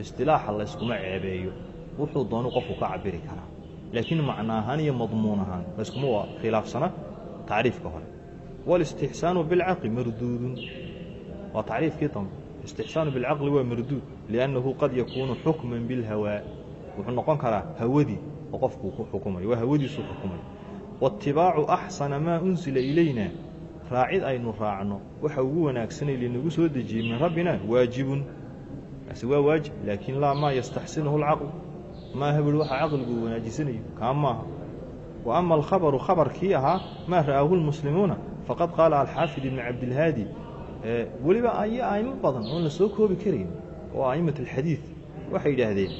اصطلاح الله يسكو معيبيه وحو دونو قفو كعبري كرا لكن معناها هي مضمونها يسكو مو خلاف سنة تعريف كهر والاستحسان بالعقل مردود وتعريف كيطن استحسان بالعقل هو مردود liannahu qad yakuunu xukman bilhawaa wuxuu noqon karaa hawadii oo qofkuu ku xukumayo waa hawadiisuu xukumay waatibaacu axsana maa unsila ilaynaa raacid aynu raacno waxa ugu wanaagsanay linagu soo dejiyey min rabbina waajibun kaasi waa waajib laakiin laa maa yastaxsinuhu alcaql maaha buhi waxaa caqligu wanaajisanayo kaa maaha wa ama alkhabaru khabarkii ahaa maa ra'aahu lmuslimuuna faqad qaala alxaafid ibni cabdilhaadi weliba ayo aymo badan oon la soo koobi karayn oo a'imat alxadiid waxay yidhaahdeen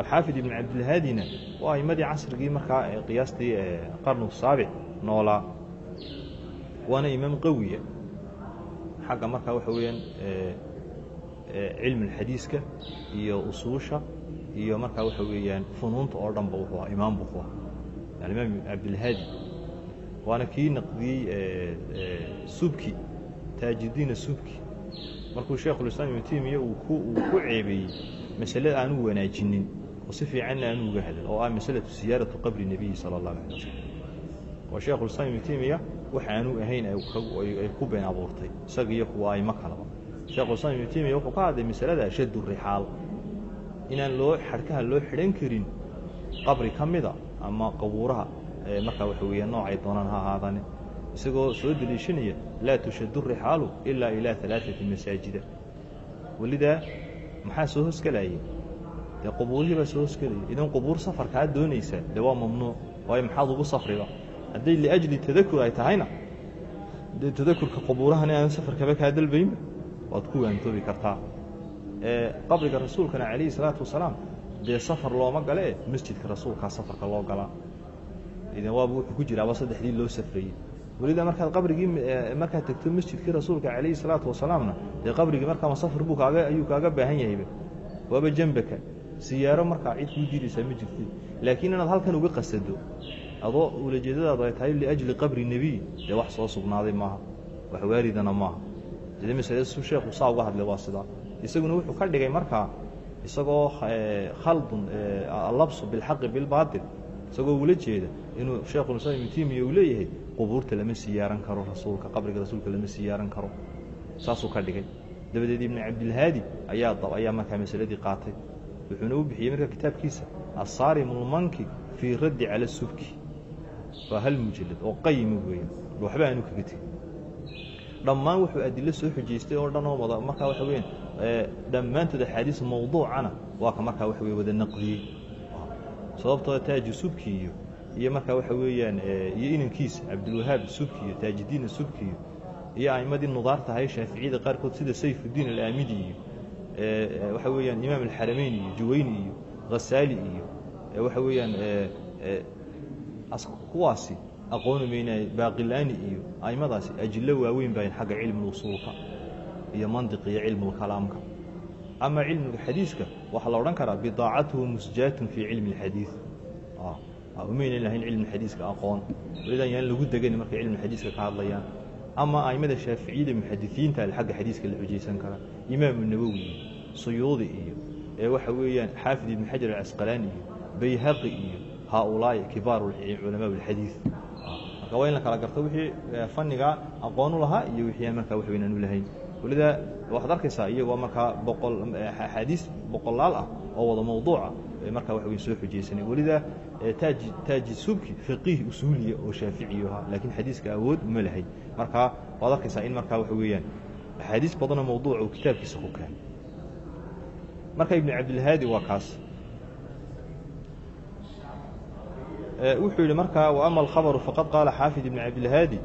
alxaafid ibn cabdilhaadina waa aimadii casrigii markaa qiyaastii qarnu saabic noolaa waana imaam qawiya xagga markaa waxa weeyaan cilmi xadiiska iyo usuusha iyo markaa waxa weeyaan funuunta oo dhanba wuxuu ah imaam buu ku alimaam cabdilhaadi waana kii naqdiyey subki taajidiina subki markuu sheekhulislaam ibnu timiya uu ku ceebeeyey masalada aanu wanaajinin oo si fiicanna aanu uga hadal oo ah masalatu siyaaratu qabri nebiyi sala allahu alay wasalam oo sheekhulislaam ibnu timiya wax aanu ahayn ay ku been abuurtay isaga iyo kuwa aymo kalaba. Sheekhulislaam ibnu timiya wuxuu ka hadlay masalada shaddu rixaal inaan loo xadhkaha loo xidhan karin qabri ka mida ama qabuuraha markaa waxa weeya noocay doonaan ha ahaadane isagoo soo deliishanaya laa tushaddu rixaalu ilaa ilaa alaaثati masaajida. Welidaa maxaa soo hosgelayay dee qubuurihii baa soo hosgelaya idan qubuur safarkaa doonaysa dee waa mamnuuc waayo maxaad ugu safriba? Hadday liajli tadakur ay tahayna dee tadakurka qubuurahani aan safarkaba kaa dalbaynba waad ku waantoobi kartaa. Qabriga rasuulkana calayhi salaatu wasalaam dee safar looma gale masjidka rasuulkaa safarka loo galaa idan waaba wuxuu ku jiraaba saddexdii loo safrayey welidaa markaad qabrigii markaad tegto masjidkii rasuulka calayhi salaatu wasalaamna dee qabrigii markaama safar buu kaaga ayuu kaaga baahan yahayba waaba jembaka siyaaro markaa cid kuu diidaysaa ma jirtid laakiin inaad halkan uga qasado adoo ulajeedadaadu ay tahay liajli qabri nebiy dee wax soo sugnaaday maaha. Wax waaridana maaha. Su sheekhu saa uga hadlay waa sidaa. Isaguna wuxuu ka dhigay markaa isagoo khaldun allabsu bilxaqi bilbaatil isagoo ula jeeda inuu sheekhulislaam ibnu uu leeyahay qubuurta lama siyaaran karo rasuulka qabriga rasuulka lama siyaaran karo. Saasuu ka dhigay. Dabadeed ibnu cabdilhaadi ayaa ayaa markaa masaladii qaatay. Wuxuuna u bixiyey markaa kitaabkiisa assaarimu lmanki fii raddi cala subki. Waa hal mujalad oo qayima weeye waxba aanu kaga tegin. Dhammaan wuxuu adilo soo xujaystay oo dhan oo wada markaa waxa weeyaan dhammaantood axaadiis mawduucana waa ka markaa waxa weye wada naqdiyey sababtoo taaji subki iyo iyo markaa waxa weeyaan iyo inankiisa cabdilwahaab subki iyo taajidiin subki iyo iyo a'imadii nudaarta ahay shaaficiyada qaarkood sida sayfudiin alaamidi iyo waxa weeyaan imaam alxarameyn iyo juwayni iyo hasaali iyo waxa weeyaan kuwaasi aqooni maynay baaqilaani iyo aimadaasi ajillo waaweyn baayn xagga cilmi usuulka iyo mandiq iyo cilmulkalaamka. Ama cilmiga xadiiska waxaa la odhan karaa bidaacatuhu musjaatun fii cilmi اlxadiid umaynan lahayn cilmi xadiiska aqoon. Welidan yaan lagu degan markay cilmi xadiiska ka hadlayaan. Ama aimada shaaficiyada muxadisiinta xagga xadiiska la xujaysan karaa imaamu nawowi iyo suyuudi iyo ee waxa weeyaan xaafid ibn xajar alcasqalaani iyo bayhaqi iyo haaulaa'i kibaaru culamaa اlxadiid marka waa in la kala garto wixii fanniga aqoon lahaa iyo wixii aan markaa wax weyn aan u lahayn. Welidaa waxaad arkaysaa iyagoo markaa boqol axaadiis boqolaal ah oo wada mawduuca markaa wa weyn soo xujaysanay. Welidaa taaji taaji subki faqiih usuuliya oo shaaficiyo ahaa laakiin xadiiska awood uma lahay. Markaa waad arkaysaa in markaa waxa weeyaan axaadiis badanoo mawduuca uu kitaabkiisa ku keenay. Marka ibn cabdilhaadi waa kaas. Wuxuu yidhi markaa wa ama alkhabaru faqad qaala xaafid ibn cabdilhaadi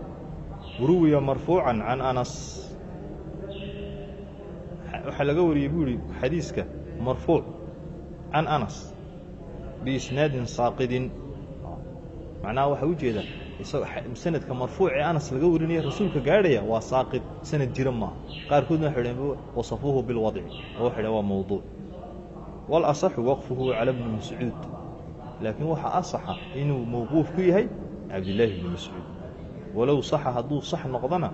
ruwiya marfuucan can anas. Waxaa laga wariyey buu yihi xadiiska marfuuc can anas biisnaadin saaqidin macnaha waxaa ujeeda isagoo sanadka marfuuc ee anas laga warinaya rasuulka gaadhaya waa saaqid sanad jira maaha qaarkoodna waxay dhaheen wasafuuhu bilwadci oo waxay waa mawduuc walasaxu waqfuhu cala bni mascuud laakiin waxaa asaxa inuu mawquuf ku yahay cabdillaahi bni mascuud walow saxa hadduu sax noqdona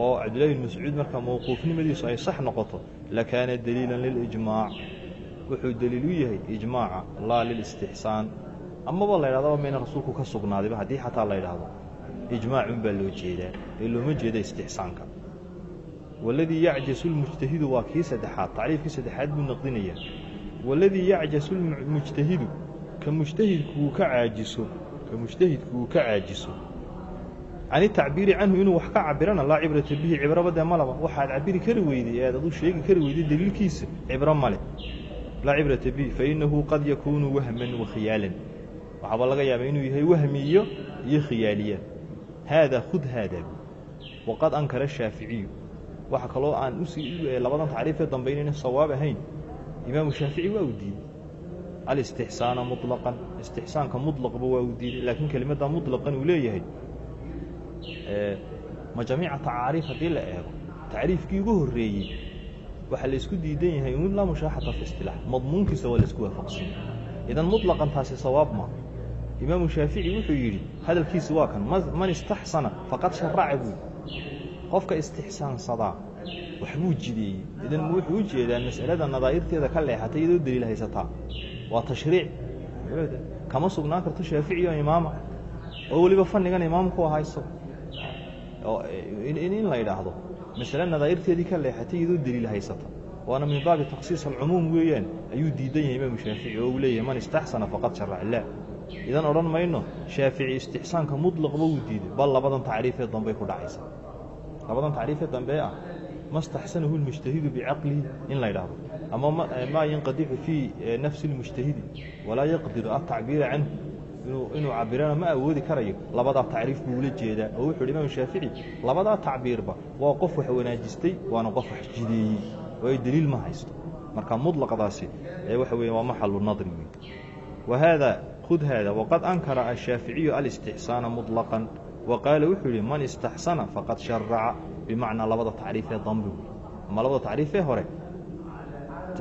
oo cabdillahi bni mascuud marka mawquufnimadiisu ay sax noqoto lakaana daliilan lilijmaac wuxuu daliil u yahay ijmaaca laa lilistixsaan amaba la ydhahdo mayna rasuulku ka sugnaadayba haddii xataa la ydhaahdo ijmaacun baa loo jeedaa ee looma jeeda istixsaanka. Waladii yacjasu lmujtahidu waa kii saddexaad tacriifkii saddexaad buu naqdinayaa waladii yacjasu lmujtahidu ka mujtahidku uu ka caajiso ka mujtahidku uu ka caajiso. Can itacbiiri canhu inuu wax ka cabirana laa cibrata bihi cibraba dee malaba waxaad cabiri kari weyday ead aduu sheegi kari weyday daliilkiisa cibro male laa cibrata bi fainahu qad yakuunu wahman wakhiyaalan waxaaba laga yaabaa inuu yahay wahmi iyo khiyaaliya. Haadaa khud haadaa bu waqad ankara shaaficiyu waxa kaloo aan u sii labadan tacriifee dambe inayna sawaab ahayn. Imaamu shaafici waa uu diiday. Alistixsaana mulaqan istixsaanka mulaqba waa uu diiday laakiin kelimaddaa mulaqan uu leeyahay ma tacaariif haddii la eego tacriifkii ugu horreeyey waxaa la isku diidan yahay in laa mushaaxata fi istilaax madmuunkiisa waa la isku waafaqsan. Idan muطlaqan taasi sawaab ma. Imaamu shaafici wuxuu yidhi hadalkiisi waa kan man istaxsana faqad sharaca buu. Qofka istixsaansadaa waxbuu jideeyey. Idan wuxuu u jeedaa mas'alada nadaa'irteeda ka leexatay iyadoo daliil haysataa waa tashriic. Kama sugnaan karto shaafici oo imaama oo weliba fannigan imaamku ahaa isago in la idhaahdo masale nadaa'irteedii ka leexatay iyadoo deliil haysata. Waana min baabi takhsiis alcumuum weeyaan. Ayuu diidan yahay imaamu shaafici oo uu leeyahay man istaxsana faqad sharac illaah idan odhan mayno shaafici istixsaanka mudlaqba wuu diiday. Bal labadan tacriifee dambey ku dhacaysa. Labadan tacriifee dambe ah mastaxsanahu lmujtahidu bicaqlihi in la ydhaahdo ama maa yanqadixu fii eh, nafsi اlmujtahidi walaa yaqdiru altacbiira canhu inuu cabirana ma awoodi karayo. Labadaa tacriif buu ula jeedaa. Oo wuxu uhi imaam shaafici labadaa tacbiirba waa qof wax wanaajistay waana qof wax jideeyey. Oo ay deliil ma haysto. Marka muطlaqdaasi waxa weya waa maxalu nadri wa haada khud haada waqad ankara ashaaficiyu alistixsaana muطlaqan wa qaala wuxuu yidhi man istaxsana faqad sharaca bimacnaa labada tacriifee dambe wey ama labada tacriifee hore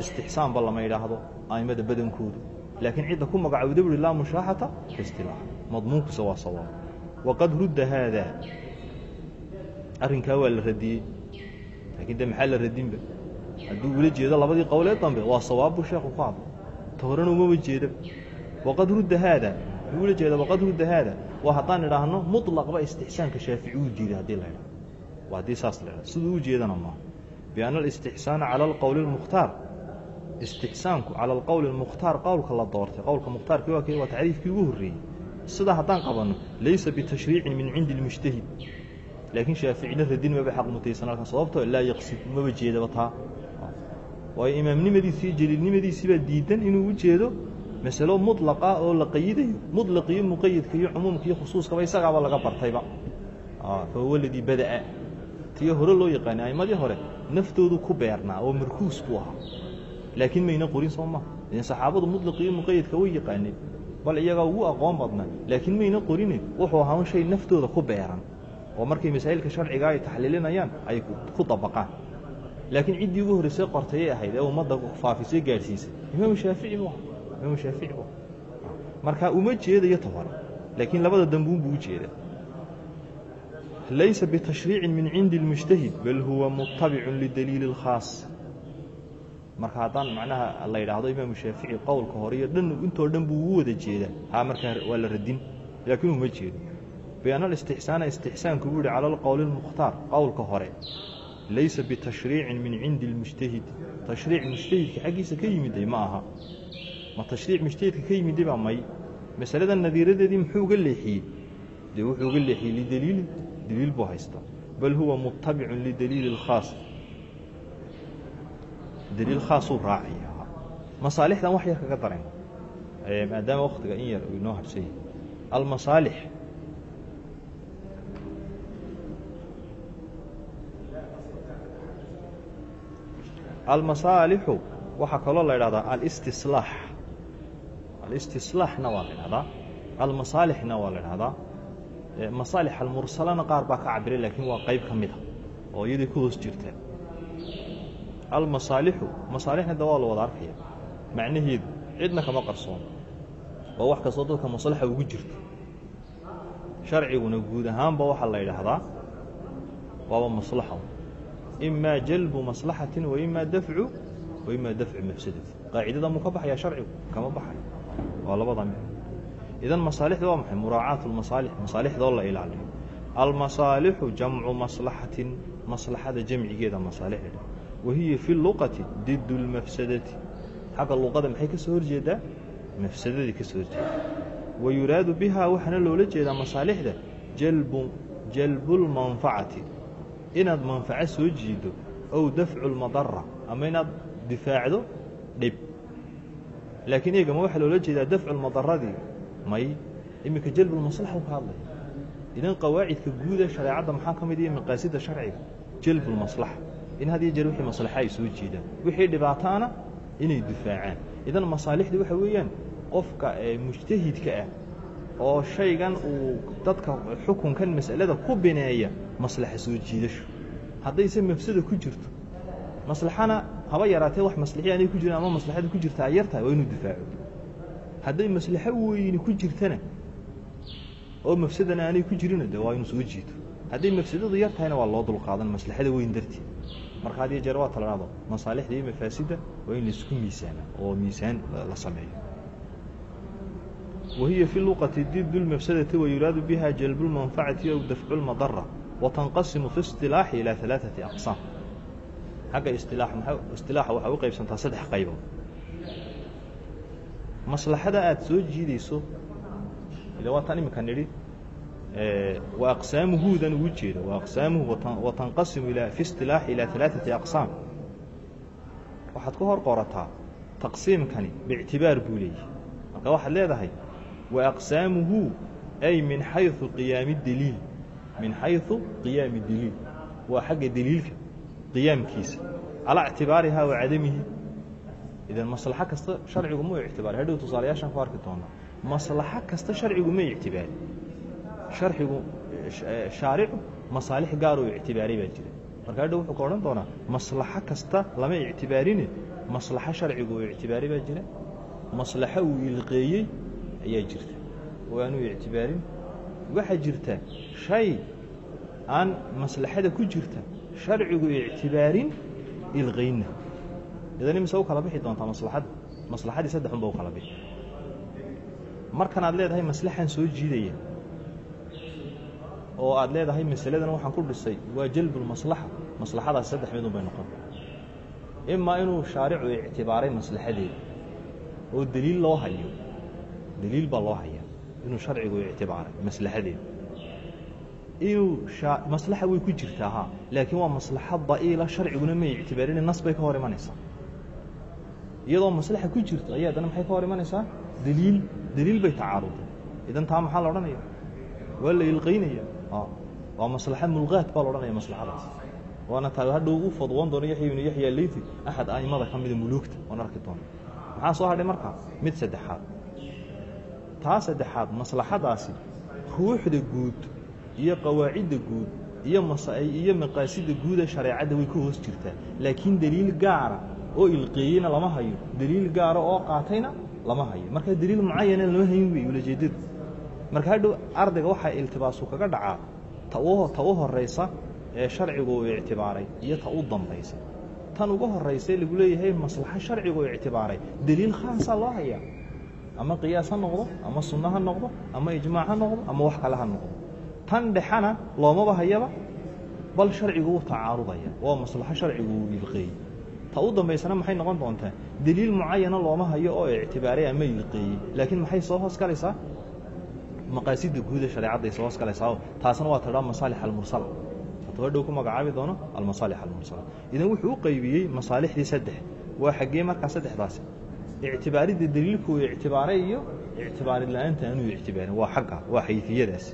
istixsaanba lama idhaahdo a'immada badankoodu laakiin cidda ku magacowda buhi laa mushaaxata istilaax madmuunkiisa waa sawaab waqad rudda haadaa arrinkaa waa la radiyey laakiin de maxaa la radinba hadduu ula jeedo labadii qowlee dambe waa sawaab buu sheekhu ku hadla ta umama jeeda waqad rudda haada muxuu ula jeeda waqad rudda haada waa haddaan idhaahno muطlaqba istixsaanka shaafici diiday haddii la idhaho waa haddii saas la idhaho siduu u jeedana maaha bianna alistixsaana cala alqowli اlmukhtaar istixsaanku cala alqowli mukhtaar qowlka la doortay. Qowlka mukhtaarki waa waa tacriifkii ugu horreeyey. Sidaa haddaan qabanno laysa bitashriicin min cindi ilmujtahid laakiin shaaficina radin maba xaq mutaysan halkaa sababtoo ah laa yaqsid maba jeedaba taa. Waayo imaamnimadiisii jaliilnimadiisii baa diidan inuu u jeedo masalo mudlaqa oo la qayidayo. Mudlaq iyo muqayidka iyo cumuumka iyo khusuuskaba isagaaba laga bartayba. Fawalladii bada'a. Tiyo hore loo yaqaanay a'imadii hore naftoodu ku beernaa oo markuus ku ahaa laakiin mayna qorin soo maha idan saxaabadu muطlaq iyo muqayidka way yaqaaneen bal iyagaa ugu aqoon badnaa laakiin mayna qorine wuxuu ahaa un shay naftooda ku beeran oo markay masaa'ilka sharcigaa ay taxliilinayaan ay ku dabaqaan laakiin ciddii ugu horreysay qortayay ahayd ee ummadda faafisay gaadhsiisay imaamu shaafici buu ahaa imaamu shaafici buu marka uma jeedayo ta hore laakiin labada dambuunbuu u jeedaa laysa bitashriicin min cindi اlmujtahid bal huwa mutabicun lidaliili اlkhaas marka haddaan macnaha la yidhaahdo imaamu shaafici qowlka hore iyo dhan intoo dhan buu ugu wada jeedaa haa markaa waa la radin laakiin uma jeedo bianna alistixsaana istixsaanku buu yihi cala alqowli اlmukhtaar qowlka hore laysa bitashriicin min cindi اlmujtahid tashriic mujtahidka xaggiisa ka yimiday ma aha ma tashriic mujtahidka ka yimiday baa may masalada nadiiradeedii muxuu uga leexiyey dee wuxuu uga leexiyey lidaliilin daliil buu haystaa bal huwa mutabicun lidaliili اlkhaas daliil khaasuu raacaya masaalixdan wax yar kaga daran maadaama waktiga in yar uu inoo harsan yahay. Almasaalix. Almasaalixu waxaa kaloo la idhahdaa alistislaax. Alistislaaxna waa la idhahdaa almasaalixna waa la idhahdaa masaalix almursalana qaar baa ka cabiray laakiin waa qayb ka mid a oo iyadii ku hoos jirta almasaalixu masaalixna da waa la wada arkaya. Macnaheedu cidna kama qarsoon. Oo wax kastoo dadka maslaxa ugu jirto sharciguna guud ahaanba waxaa la yidhaahdaa waaba maslaxa imaa jalbu maslaxatin wa dafcu wa dafcu mafsadati qaacidada muu ka baxayaa sharcigu? Kama baxayo. Waa labada mid. Idan masaalixda waa maxay? Muraacaat lmasaalix masaalixdoo la ilaaliyo. Almasaalixu jamcu maslaxatin. Maslaxada jamcigeeda masaalixda wahiya fi luqati did اlmafsadati xagga luqada maxay ka soo horjeedaa mafsadadii ka soo horjeeda wa yuraadu bihaa waxaana loola jeedaa masaalixda jalbu jalbulmanfacati inaad manfaco soo jiido ow dafcu lmadara ama inaad difaacdo dhib laakiin eegama waxaa loola jeedaa dafcu lmadaradii may iminka jalbulmaslaxa u ka hadlaya idan qawaacidka guuda shareecadda maxaa ka mid iyo maqaasida sharciga jalbulmaslaxa in had iyo jeer wixii maslaxa ay soo jeedaan wixii dhibaataana inay difaacaan idan masaalixdii waxa weeyaan qofka mujtahidka ah oo shaygan uu dadka xukunkan mas'alada ku bineeya maslaxa soo jiidasho. Haddayse mafsada ku jirto maslaxana haba yaraatee wax maslaxii aanay ku jirin ama maslaxada ku jirta ay yar tahay waa inuu difaaco. Hadday maslaxo weyni ku jirtana oo mafsadana aanay ku jirina de waa inuu soo jiito. Hadday mafsadadu yar tahayna waa loo dulqaadan maslaxada weyn darteed marka had iyo jeer waa talanaado masaalixda iyo mafaasidda waa in laisku miisaama oo miisaan la sameeyo wahiya fi luqati did اlmafsadati wayuraadu biha jalbu اlmanfacati ow dafcu اlmadara watanqasimu fi اsilaaxi ilaa alaaثati aqsaam xagga isilaa istilaaxa waxaa u qaybsantaa saddex qaybood maslaxada aada soo jiidayso ila waa tan iminka nidhi wa aqsaamuhuudan ugu jeeda wa aqsaamuhu watanqasimu ila fi istilaaxi ilaa alaaثati aqsaam waxaad ka hor qorataa taqsiimkani biictibaar buu leeyahy marka waxaad leedahay wa aqsaamuhu ay min xayثu qiyaami deliil min xayثu qiyaami deliil waa xagga deliilka qiyaamkiisa calaa ictibaarihaa wa cadamihi idan maslaxo kasta sharcigu mu ictibaari hadhow tusaalayaashaan ku arki doonaa maslaxo kasta sharcigu ma ictibaari sharcigu shaaricu masaalix gaar uu ictibaaray baa jira. Marka hadhow wuxuu ka odhan doonaa maslaxo kasta lama ictibaarine maslaxo sharcigu uu ictibaaray baa jira maslaxo uu ilqeeyey ayaa jirta. Oo aanuu ictibaarin. Waxaa jirta shay aan maslaxada ku jirta sharcigu ictibaarin ilqaynna idan imise u kala bixi doontaa maslaxadda maslaxadii saddex unba u kala bixi. Markan aad leedahay maslaxaan soo jiidaya oo aad leedahay masaladan waxaan ku dhisay waa jalbulmaslaxa maslaxadaas saddex midun bay noqon. Imaa inuu shaaricu ictibaaray maslaxadeeda oo deliil loo hayo deliil baa loo hayaa inuu sharcigu ictibaaray maslaxadeeda. Inuu maslaxa way ku jirtaa ha laakiin waa maslaxa da'iila sharciguna may ictibaarin nas bay ka hor imanaysaa. Iyadoo maslaxa ku jirto ayaa haddana maxay ka hor imanaysaa? Deliil deliil bay tacaaruday. Idan taa maxaa la odhanaya waa la ilqaynaya waa maslaxa mulqaat baa la odhanaya maslaxadaas. Waana taa hadhow u fadwoon doono yaxya ibnu yaxya leyti axad a'immada ka mida muluugta waan arki doona maxaa soo hadhay markaa mid saddexaad. Taa saddexaad maslaxadaasi ruuxda guud iyo qawaacidda guud iyo iyo maqaasida guuda shareecadda way ka hoos jirtaa. Laakiin deliil gaara oo ilqeeyeyna lama hayo. Deliil gaara oo qaatayna lama hayo. Marka deliil mucayana lama hayn wey ulajeedadu marka hadhow ardayga waxaa iltibaasu kaga dhacaa ta u u horaysa ee sharcigu uu ictibaaray iyo ta u dambaysa. Tan uga horaysae lagu leeyahay maslaxo sharcigu uu ictibaaray. Deliil khaasaa loo hayaa. Ama qiyaas ha noqdo ama sunno ha noqdo ama ijmaac ha noqdo ama wax kale ha noqdo. Tan dhexana loomaba hayaba bal sharcigu wuu tacaarudaya. Waa maslaxo sharcigu uu ilqeeyey. Ta u dambaysana maxay noqon doontaa? Deliil mucayana looma hayo oo ictibaaray ama ilqeeyey. Laakiin maxay soo hoos galaysaa maqaasida guuda shareecadday soo hoos galaysaa taasna waa tadhaa masaalix almursala haddaba dhow ku magacaabi doono almasaalix almursala idan wuxuu u qaybiyey masaalixdii saddex. Waa xaggee markaa saddexdaasi. Ictibaaridda deliilku uu ictibaaray iyo ictibaarid la'aanta aanuu ictibaarin. Waa xagga waa xayfiyadaasi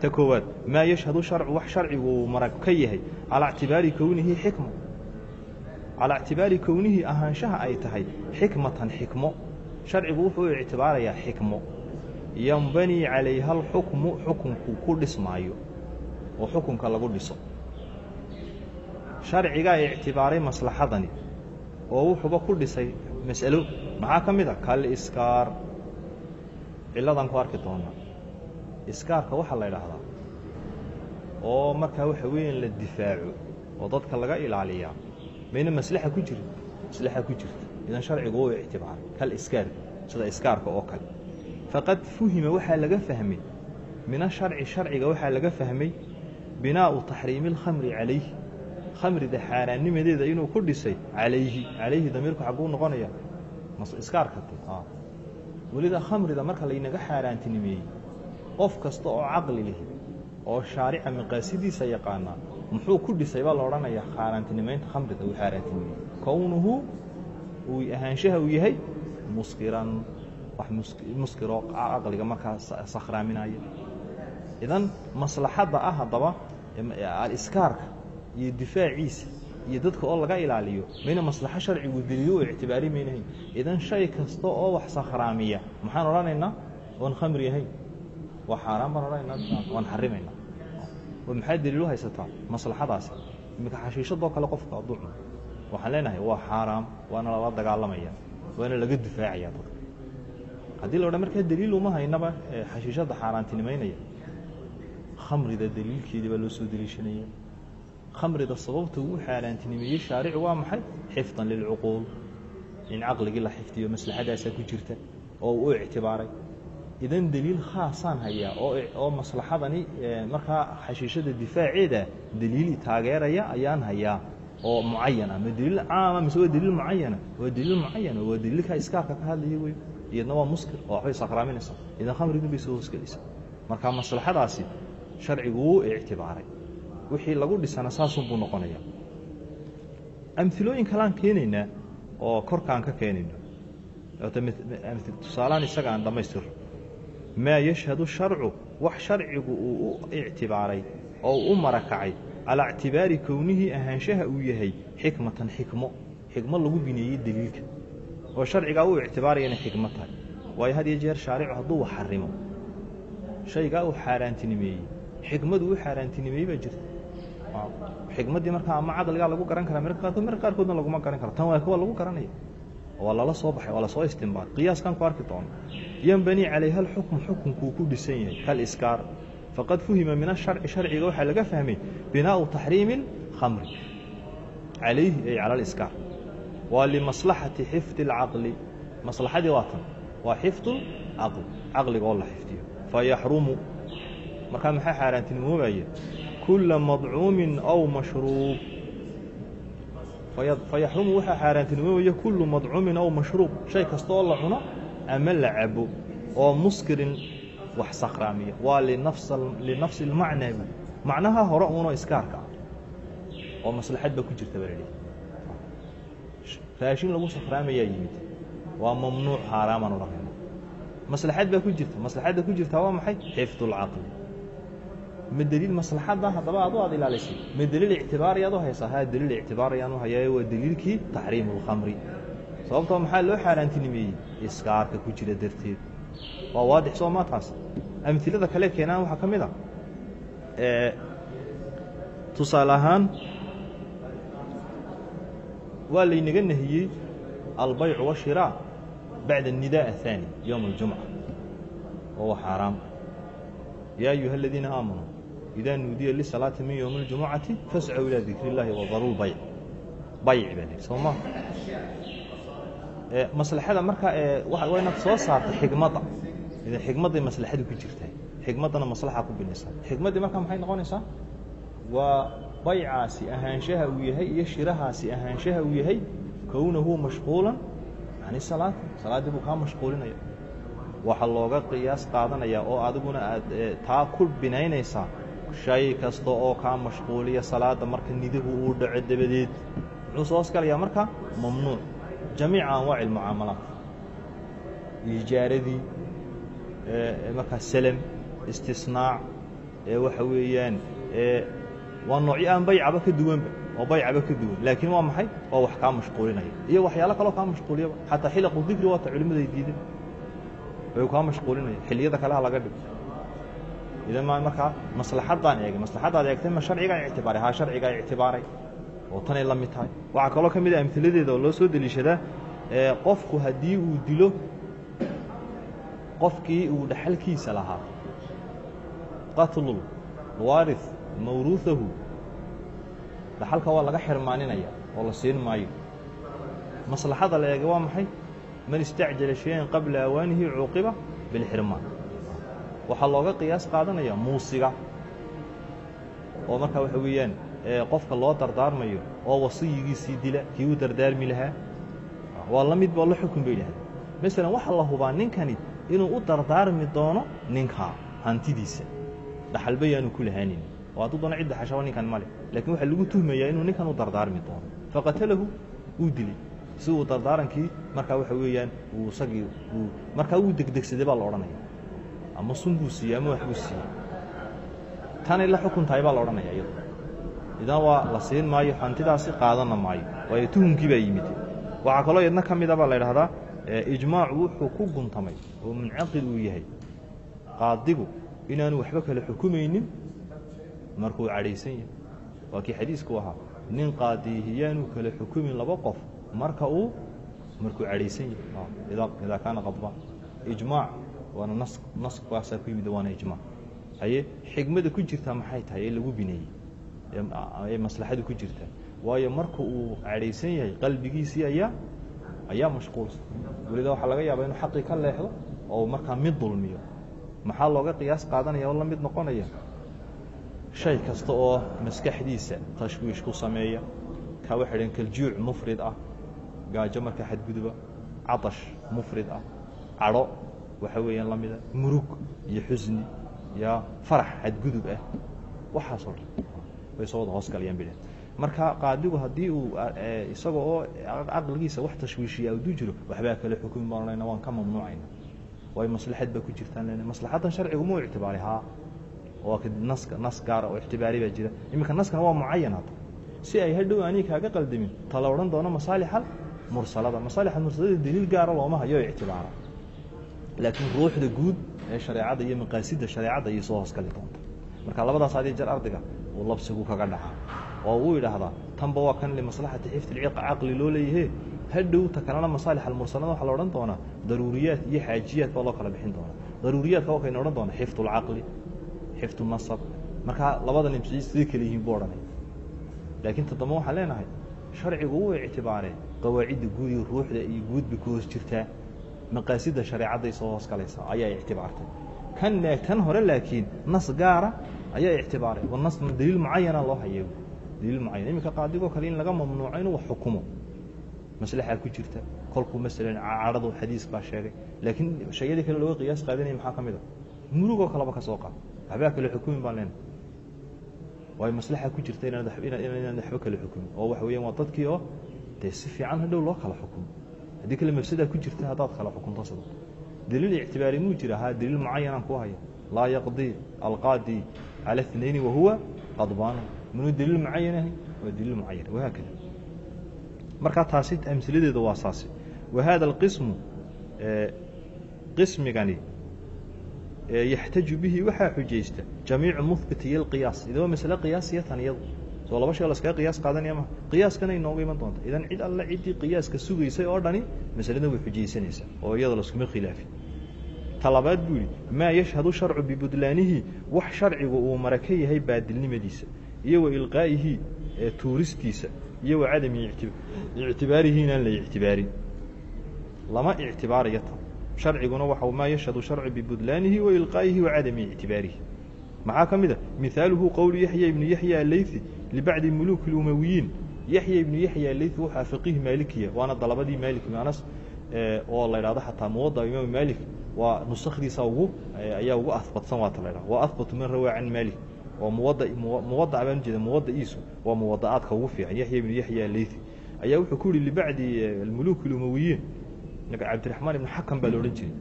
ta koowaad maa yashhadu sharcu wax sharcigu uu marag ka yahay. Calaa ictibaari kownihi xikma. Calaa ictibaari kownihii ahaanshaha ay tahay xikmatan xikmo. Sharcigu wuxuu u ictibaarayaa xikmo yambanii calayha alxukmu xukunku ku dhismaayo oo xukunka lagu dhiso. Sharcigaa ictibaaray maslaxadani oo wuxuuba ku dhisay mas'alo maxaa ka mid a kal iskaar. Cilladan ku arki doonaa iskaarka waxaa la idhaahdaa oo markaa waxa weeyaan la difaaco oo dadka laga ilaaliyaa mayna maslaxa ku jirin. Maslaxa ku jirta idan sharcigu wuu ictibaaray. Kal iskaar sida iskaarka oo kale faqad fuhima waxaa laga fahmay min asharci sharciga waxaa laga fahmay binaa'u taxriimi اlkhamri calayhi khamrida xaaraannimadeeda inuu ku dhisay calayhi calayhi damiirku xagguu noqonaya iskaarka welida khamrida marka laynaga xaaraantinimeeyey qof kasta oo caqli lihi oo shaarica maqaasidiisa yaqaanaa muxuu ku dhisay baa la odhanayaa xaaraantinimaynta khamrida uu xaaraantinimeeyey. Kownuhu uu ahaanshaha uu yahay muskiran wax muskiroo caqliga markaa sakhraaminaya idan maslaxadda ah haddaba aliskaarka iyo difaaciisa iyo dadka oo laga ilaaliyo mayna maslaxo sharcigu deliilo u ictibaari maynahayn idan shay kasta oo wax sakhraamiya maxaan odhanaynaa? Oon khamri ahayn. Waa xaaraan baan odhanaynaa? Waan xarimaynaa maxaa deliilu haysataa maslaxadaasi? Iminka xashiishadoo kale qofka hadduu cuno. Waxaan leenahay waa xaaraam waana lala dagaalamaya waana laga difaacaya dadka haddii la odhan markaa deliil uma haynaba xashiishadda xaaraantinimaynaya khamrida deliilkeedii baa loo soo deliishanaya khamrida sababta uu xaaraantinimeeyey shaaricu waa maxay? Xifdan lilcuquul in caqligii la xifdiyo maslaxadaasaa ku jirta oo uu u ictibaaray. Idan deliil khaasaan hayaa oo maslaxadani markaa xashiishada difaaceeda deliil taageeraya ayaan hayaa. Oo mucayan ah ma deliil caama mise waa deliil mucayana waa deliil mucayana waa deliilkaa iskaarka ka hadlaya wey iyadna waa muskir oo waxbay sakraaminaysaa idan khamrigin bay soo hoosgelaysaa marka maslaxadaasi sharcigu wuu ictibaaray. Wixii lagu dhisana saasunbuu noqonaya amilooyin kaleaan keenaynaa oo korkaan ka keenayno tusaalahaan isaga aan dhammaystirno maa yashhadu sharcu wax sharcigu uu u ictibaaray oo u marakacay calaa ictibaari kownihii ahaanshaha uu yahay xikmatan xikmo xikmo lagu bineeyey deliilka oo sharcigaa u ictibaaraya inay tahay. Waayo had iyo jeer shaaricu hadduu xarimo shaygaa uu xaaraantinimeeyey xikmadu u xaaraantinimeeyey baa jirta. Xikmaddii markaa ama cadligaa lagu garan karaa marka qaarkood marka qaarkoodna laguma garan karo tan waa kuwa lagu garanaya waa lala soo baxay waa la soo istimbaad qiyaaskan ku arki doono yanbanii calayha alxukm xukunkuu ku dhisan yahay? Kaliskaar faqad fuhima min asharci sharciga waxaa laga fahmay binaau taxriimi اlkhamri calayhi ay cala aliskaar waa limaslaxati xifdi اlcaqli maslaxadii waa tan waa xifdu caqli caqliga oo la xifdiyo fayaxrumu markaa maxaa xaaraantinimoobaya kula madcuumin aw mashruub. Fayaxrumu waxaa xaaraantinimoobaya kullu madcuumin aw mashruub. Shay kasta oo la cuno ama la cabo oo muskirin wax sakhraamiya. Waa linafsi اlmacnaa macnaha hore uunoo iskaarka. Oo maslaxad baa ku jirta baa laleeyahy raashin lagu sakhraamayaa yimid. Waa mamnuuc xaaraamaan odhanayna maslaxad baa ku jirta. Maslaxadda ku jirtaa waa maxay? Xifdu اlcaqli ma deliil maslaxadda haddaba adu aad ilaalisay. Ma deliil ictibaariyaad u haysaa haa deliil ictibaariyaan u hayaayo waa deliilkii taxriimu اlkhamri sababtoo maxaa loo xaaraantinimeeyey? Iskaarka ku jira darteed. Waa waadix soo maa taas. Amilada kale keenaan waxaa ka mid a tusaale ahaan waa laynaga nahiyey albaycu washiraac bacda الnidaa الثaanي yowm اljumca oo waa xaaraam yaa ayuha aladiina aamanuu idaa nuudiya lisalaati min ywmi اljumucati fascuu ilaa dikri اllahi wadaru lbayc bayc baa lihi soo ma maslaxada marka waa inaad soo saarta xikmadda idan xikmadday maslaxadu ku jirtaa xikmaddana maslaxa ku binaysaa xikmaddii markaa maxay noqonaysaa waa baycaasi ahaanshaha uu yahay iyo shirahaasi ahaanshaha uu yahay kownahu mashquulan can salaad salaaddii buu kaa mashquulinaya waxaa looga qiyaas qaadanayaa oo adiguna aad taa ku binaynaysaa shay kasta oo kaa mashquuliya salaadda marka nidahu uu dhaco dabadeed. Muxuu soo hoosgalayaa marka? Mamnuuc. Jamiica anwaaci اlmucaamalaat ijaaradii markaa selm istisnaac waxa weeyaan waa noocyo aan baycaba ka duwanba oo baycaba ka duwan. Laakiin waa maxay? Waa wax kaa mashquulinaya. Iyo waxyaalo kaloo kaa mashquuliyaba xataa xilaqu dikri waata culimmadu ay diideen. Way kaa mashquulinaya. Xilliyada kale ha laga dhigo idan ma markaa maslaxaddaan eegay. Maslaxaddaad eegtay ma sharcigaa ictibaaray? Haa sharcigaa ictibaaray? Oo tanay la mid tahay. Waxaa kaloo ka mid ah amhiladeeda oo loo soo deliishadaa qofku haddii uu dilo qofkii uu dhaxalkiisa lahaa. Qatlu waarith mawruuhahu dhaxalka waa laga xirmaaninaya oo la siin maayo. Maslaxada la eega waa maxay? Man istacjala shayan qabla awaanihi cuuqiba bilxirmaan. Waxaa looga qiyaas qaadanaya muusiga. Oo markaa waxa weeyaan qofka loo dardaarmayo oo wasiyigiisii dila kii u dardaarmi lahaa. Waa la mid boo la xukun bay idhahdeen masalan waxaa la hubaa ninkani inuu u dardaarmi doono ninkaa hantidiisa. Dhaxalba yaanu ku lahaanin oo hadduu doono cid daxashaba ninkan male lakiin waxaa lagu tuhmayaa inuu ninkan u dardaarmi doono. Faqatalahu wuu dilay. Si uu dardaarankii markaa waxa weeyaan uu isagii uu markaa wuu degdegsaday baa la odhanaya ama sun buu siiyey ama wax buu siiyey tanay la xukun tahay baa la odhanaya iyado idan waa la siin maayo hantidaasi qaadanna maayo. Waayo tuhumkii baa yimid. Waxaa kaloo yadna ka mida baa la idhahdaa ijmaacu wuxuu ku guntamay oo muncaqid uu yahay. Qaadigu inaanu waxba kale xukumaynin markuu cadhaysan yahay. Waa kii xadiisku ahaa. Nin qaadiihi yaanu kale xukumin laba qof marka uu markuu cadhaysan yahay. Idaa kaana qadbaan ijmaac waana nas naskaasaa ku yimid waana ijmaac haye xigmada ku jirtaa maxay tahay? Ee lagu bineeyey. Ee maslaxadu ku jirtaa. Waayo marka uu cadhaysan yahay qalbigiisii ayaa ayaa mashquulsan welidaa waxaa laga yaabaa inuu xaqii ka leexdo oo markaa mid dulmiyo. Maxaa looga qiyaas qaadanaya oo la mid noqonaya shay kasta oo maskaxdiisa tashwiish ku sameeya kaa waxay dhaheen kaljuuc mufrid ah gaajo markaa xadguduba catash mufrid ah cadho waxa weeyaan la mida murug iyo xusni iyo farax xadgudub ah waxaasoo dhan way soo wada hoos galayaan bidheen marka qaadigu haddii uu isaga oo caqligiisa wax tashwiishiya uduu jiro waxbaa kale xukumi baanayna waan ka mamnuucayna waayo maslaxad baa ku jirtaan maslaxaddan sharcigu muu ictibaaray haa waa ka naska nas gaara oo ictibaari baa jira. Iminka naskana waa mucayan hadda si ay hadhow aanii kaaga qaldamin ta la odhan doono masaalixal mursalada. Masaalixal mursalada daliil gaara looma hayo ictibaara laakiin ruuxda guud ee shareecadda iyo maqaasidda shareecadda ayay soo hoosgali doonta marka labadaas adii jar ardayga uu labsigu kaga dhaca. Oo uu idhaahdaa tanba waa kan limaslaxati xifdi caqli loo leeyahe hadhow ta kalena masaalix almursalada waxaa la odhan doonaa daruuriyaat iyo xaajiyaat baa loo kala bixin doonaa. Daruuriyaadka waa kayna odhan doona xifdu lcaqli xifdu nasab markaa labada nim siday kale yihiin buu odhanay. Laakiin tadamba waxaan leenahay sharcigu uu ictibaaree qawaacidda guud iyo ruuxda iyo guudba ku hoos jirtaa. Maqaasidda shareecadday soo hoos galaysaa ayaa ictibaartay. Kan tan hore laakiin nas gaara ayaa ictibaaray. Wa nas daliil mucayana loo haya daliil mucayan iminka qaadigoo kale in laga mamnuuco inuu wax xukumo. Maslaxaa ku jirta. Kolkuu masalan cadhadu xadiis baa sheegay. Laakiin shayadii kale looga qiyaas qaadanaya maxaa ka mid a? Murugoo kaleba ka soo qaad waxbaa kale xukumin baan leenahay waayo maslaxa ku jirta inaan inaan waxba kale xukumin oo waxa weeyaan waa dadkii oo dee si fiican hadhow loo kala xukumo haddii kale mafsadaa ku jirta haddaad kala xukunto sida daliil ictibaari muu jira haa daliil mucayanaan ku haya laa yaqdi alqaadi cala اثنayni wahuwa qadbaanu minuu daliil mucayan ahay waa daliil mucayan wahaakada markaa taasi amhiladeeda waa saasi wa hada اlqismu qismigani yaxtaju bihi waxaa xujaysta jamiicu muhbitiyo اlqiyaas idaba masale qiyaasiya tan iyadu soo laba shay laskaga qiyaas qaadanaya ma qiyaaskana inooga iman doonta. Idan cid alle ciddii qiyaaska sugaysay oo dhani masalada way xujaysanaysaa oo iyada laskuma khilaafin. Talabaad buu yidhi maa yashhadu sharcu bibudlaanihi? Wax sharcigu uu mara ka yahay baadilnimadiisa iyo wa ilqaa'ihi tuuristiisa iyo wa cadami ictibaarihi la ictibaarin. Lama ictibaarayo tan sharciguna waxa maa yashhadu sharcu bibudlaanihi wa ilqaa'ihi wa cadami ictibaarihi. Maxaa ka mid a mihaaluhu qowlu yaxya ibnu yaxya aleythi libacdi muluki اlumawiyiin yaxya ibnu yaxya aleythi waxaa faqiih maalikiya waana dalabadii maalik ibn anas oo la idhahdo xataa muwada imaam maalik waa nusakdiisa ugu ayaa ugu ahbatsan waata la idhahdo waa ahbatu man rawaa can maalik oo muwada muwadac baan ujeeda muwadaiisu waa muwada'aadka ugu fiican. Yaxya ibnu yaxya aleythi ayaa wuxuu ku yihi libacdi muluki اlumawiyiin cabdiraxmaan ibn xakam baa la odhan jiray.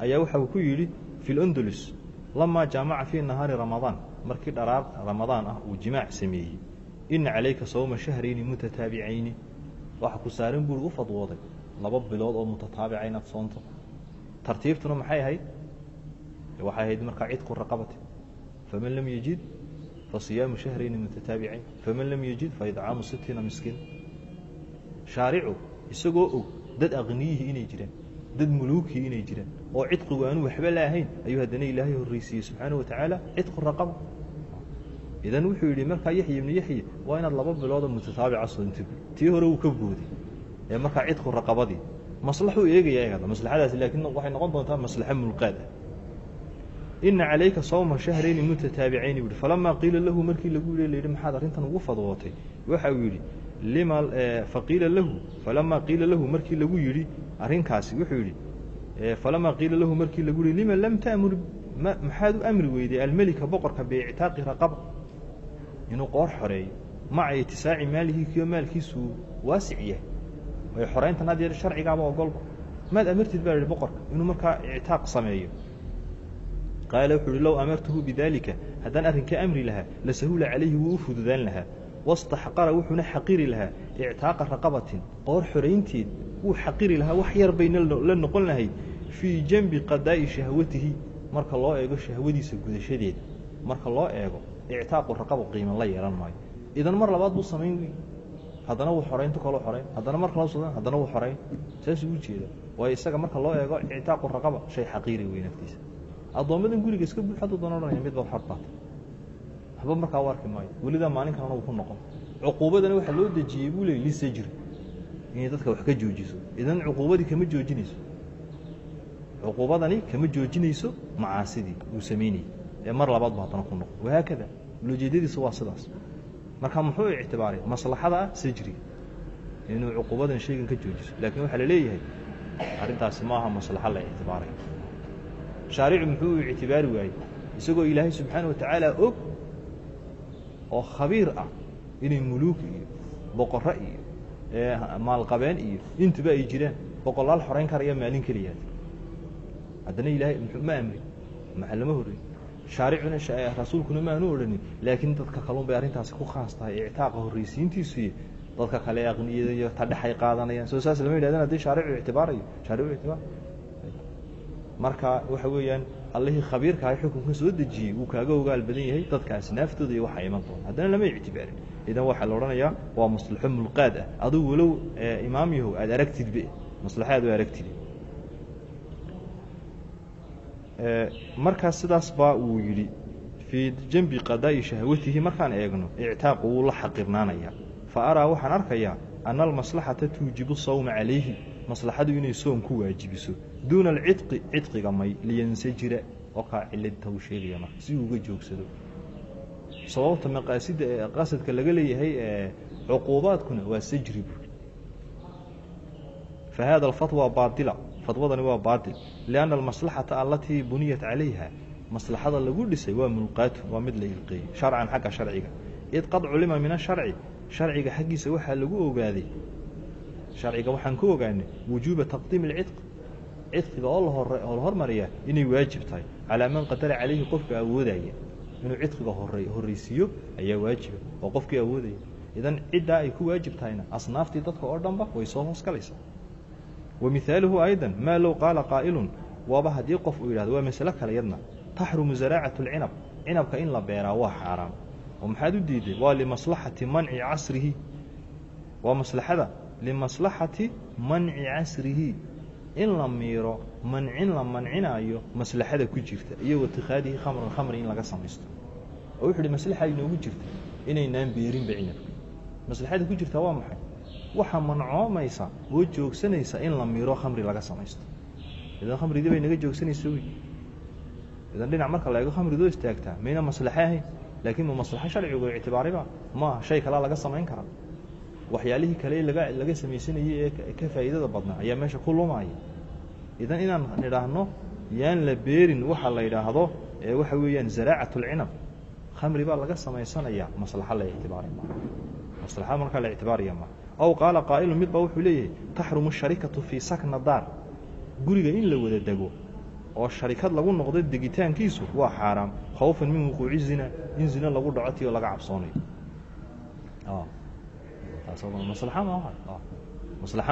Ayaa waxa uu ku yidhi fi lamaa jaamaca fii nahaari ramadaan. Markii dharaar ramadaan ah uu jimaac sameeyey. Ina calayka sawma shahrayni mutataabicayni waxa ku saaran buuri u fadwooday laba bilood oo mutataabica inaad soonto. Tartiibtuna maxay ahayd? Waxay ahayd markaa cidku raqabati faman lam yajid fasiyaamu shahrayni mutataabicayn. Faman lam yajid faidcaamu sitiina miskiin shaaricu isagoo og dad aqniyihii inay jiraan dad muluukii inay jiraan oo cidqigu aanu waxba laahayn ayuu haddana ilaahay horreysiiyey. Subxaana wa tacaala cidqu raqaba idan wuxuu yidhi markaa yaxya ibnu yaxya waa inaad laba biloodoo mutataabica soonto tii hore uu ka booday ee markaa cidqu raqabadii. Maslaxuu eegaya eegada maslaxadaasi laakiin waxay noqon doontaa maslaxo mulqaad ah ina calayka sawma shahrayni mutataabicayni buhi falamaa qiila lahu markii lagu yidhi layidhi maxaad arrintan ugu fadwootay. Waxa uu yidhi lima faqiila lahu. Falamaa qiila lahu markii lagu yidhi arrinkaasi wuxuu yidhi falamaa qiila lahu markii lagu yihi lima lam ta'mur maxaad u amri weyday? Almelika boqorka biictaaqi raqaba inuu qoor xoreeyo. Maca itisaaci maalihi kiyo maalkiisu waasic yahay. Way xorayntan had yeer sharcigaaba ogolba maad amartid baa yihi boqorka inuu markaa ictaaq sameeyo. Qaala wuxuu uhi low amartuhu bidaalika haddaan arrinka amri lahaa lasahula calayhi wuu u fududaan lahaa wastaxqara wuxuuna xaqiri lahaa ictaaqa raqabatin qoor xoraynteed wuu xaqiri lahaa wax yar bayna la noqon lahayd fii janbi qadaa'i shahwatihi marka loo eego shahwadiisa gudashadeeda marka loo eego ictaaqu raqaba qiima la yeelan maayo idan mar labaad buu samayn wey haddana wuu xorayntu kaloo xorayn haddana mar kala sudan haddana wuu xorayn saasuu u jeeda waayo isaga marka loo eego ictaaqu raqaba shay xaqiiri wey naftiisa addoommadan guriga iska buux hadduu doona odhanaya mid xor baata waxba markaa u arki maayo. Welidaa maalin kalena uu ku noqon. Cuquubadana waxaa loo dejiyey buu leey lisajri inay dadka wax ka joojiso idan cuquubadii kama joojinayso. Cuquubadani kama joojinayso macaasidii uu samaynayey ee mar labaad bu haddana ku noqon. Wahaakada ulojeedadiisu waa sidaas. Marka muxuu ictibaaray maslaxada ah sajriga inuu cuquubadan shaygan ka joojiso. Laakiin waxaa la leeyahay arrintaasi maaha maslaxo la ictibaaray shaaricu muxuu ictibaari waayey? Isagoo ilaahay subxaana wa tacaala og oo khabiir ah. Inay muluuk iyo boqorro iyo maalqabeen iyo intuba ay jiraan. Boqolaal xorayn karaya maalin keliyaad haddana ilaahay ma amrin maxa lama horreyn shaaricuna rasuulkuna ma aanu odhanin. Laakiin dadka kalun bay arrintaasi ku khaas tahay ictaaqa horreysiintiisuiyo dadka kale aqniyada iyo tadhexay qaadanayaan. Soo saas lama yidhahdeen haddii shaaricu ictibaarayo shaaricu ictibaar. Marka waxa weeyaan allihii khabiirka ah xukunka soo dejiyey wuu kaaga ogaal badan yahay dadka asnaaftooda iyo waxa iman doona haddana lama ictibaarin. Idan waxaa la odhanayaa waa maslaxo mulqaad ah. Adigu walow imaam yahow aad aragtidbe maslaxo aad u aragtid. Markaas sidaas baa uu yidhi fii janbi qadaa'i shahwatihi markaan eegno ictaaqu wuu la xaqirnaanayaa. Fa araa waxaan arkayaa ana almaslaxata tuujibu sawma calayhi. Maslaxadu inay soom ku waajibiso duuna alcidqi cidqiga may liyansajira oo kaa ciladta uu sheegaya marka si uu uga joogsado sababta maqaasida ee qasadka laga leeyahay ee cuquubaadkuna waa sajri buuri fa hada alfatwa baatila fatwadani waa baatil lianna almaslaxata alatii buniyat calayha maslaxada lagu dhisay waa mulqaatu waa mid la ilqeeyey sharcan xagga sharciga id qad culima min asharci sharciga xaggiisa waxaa lagu ogaaday sharciga waxaan ku ogaanay wujuuba taqdiimi alcidq cidqiga oo la hormariya inay waajib tahay. Calaa man qadara calayhi qofka awoodaya. Inuu cidqiga hore horreysiiyo ayaa waajiba oo qofkii awoodaya. Idan ciddaa ay ku waajib tahayna asnaaftii dadka oo dhanba way soo hoos galaysaa wa mihaaluhu aydan maa low qaala qaa'ilun waaba haddii qof uu yidhahdo waa masalo kale yadna. Taxrumu zaraacatu alcinab cinabka in la beeraa waa xaaraam. Oo maxaad u diiday waa limaslaxati manci casrihi. Waa maslaxada limaslaxati manci casrihi in la miiro mancin la mancinaayo maslaxada ku jirta iyo watikhaadihi khamran khamri in laga samaysto. Oo wuxu uhi maslaxa inoogu jirta inaynaan beerinba cinabka maslaxada ku jirta waa maxay? Waxaa mancoomaysa oo joogsanaysa in la miiro khamri laga samaysto. Idan khamridii bay naga joogsanaysa wey. Idan dhinac marka la eego khamridoo istaagtaa mayna maslaxe ahayn laakiin ma maslaxo sharcigu ictibaariba maaha shay kalaa laga samayn karaa waxyaalihii kale laga samaysanayey ee ka faa'iidada badnaa ayaa meesha ku lumaya. Idan inaan nidhaahno yaan la beerin waxa la yidhaahdo ee waxa weeyaan zaraacat khamri baa laga samaysanayaa maslaxo la ictibaari maaha. Maslaxa markaa la ictibaariya maaha. Aw qaala qaa'ilu mid baa wuxuu leeyahay taxrumu sharikatu fii sakna daar. Guriga in la wada dego oo sharikad lagu noqdo degitaankiisu waa xaaraam. Khawfan min wuquuci zina in zina lagu dhaco ti oo laga cabsoonayo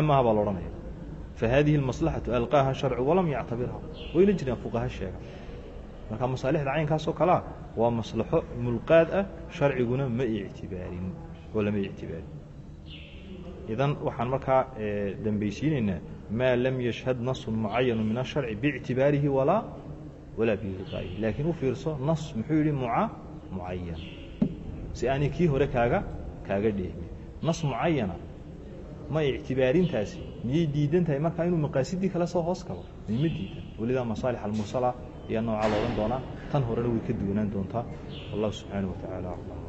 maaha baa la odhanaya fahadihi اlmaslaxatu alqaaha sharcu walam yactabirha wayna jiraan fuqaha sheega marka masaalixda caynkaas oo kalea waa maslaxo mulqaad ah sharciguna ma ictibaarin oo ictibaarin idan waxaan markaa dambaysiinaynaa maa lam yashhad nasu mucayanu min asharci biictibaarihi walaa walaa biilqaa'ihi laakiin u fiirso nas muxuu yidhi muca mucayan si aanay kii hore kaaga kaaga dheehmin nas mucayana ma ictibaarintaasi miyay diidan tahay markaa inuu maqaasidii kale soo hoos galo mima diidan welidaa masaalix almursala ayaa noocaa la odhan doonaa tan horena way ka duwanaan doontaa wallahu subxaanaه wa taعala aclam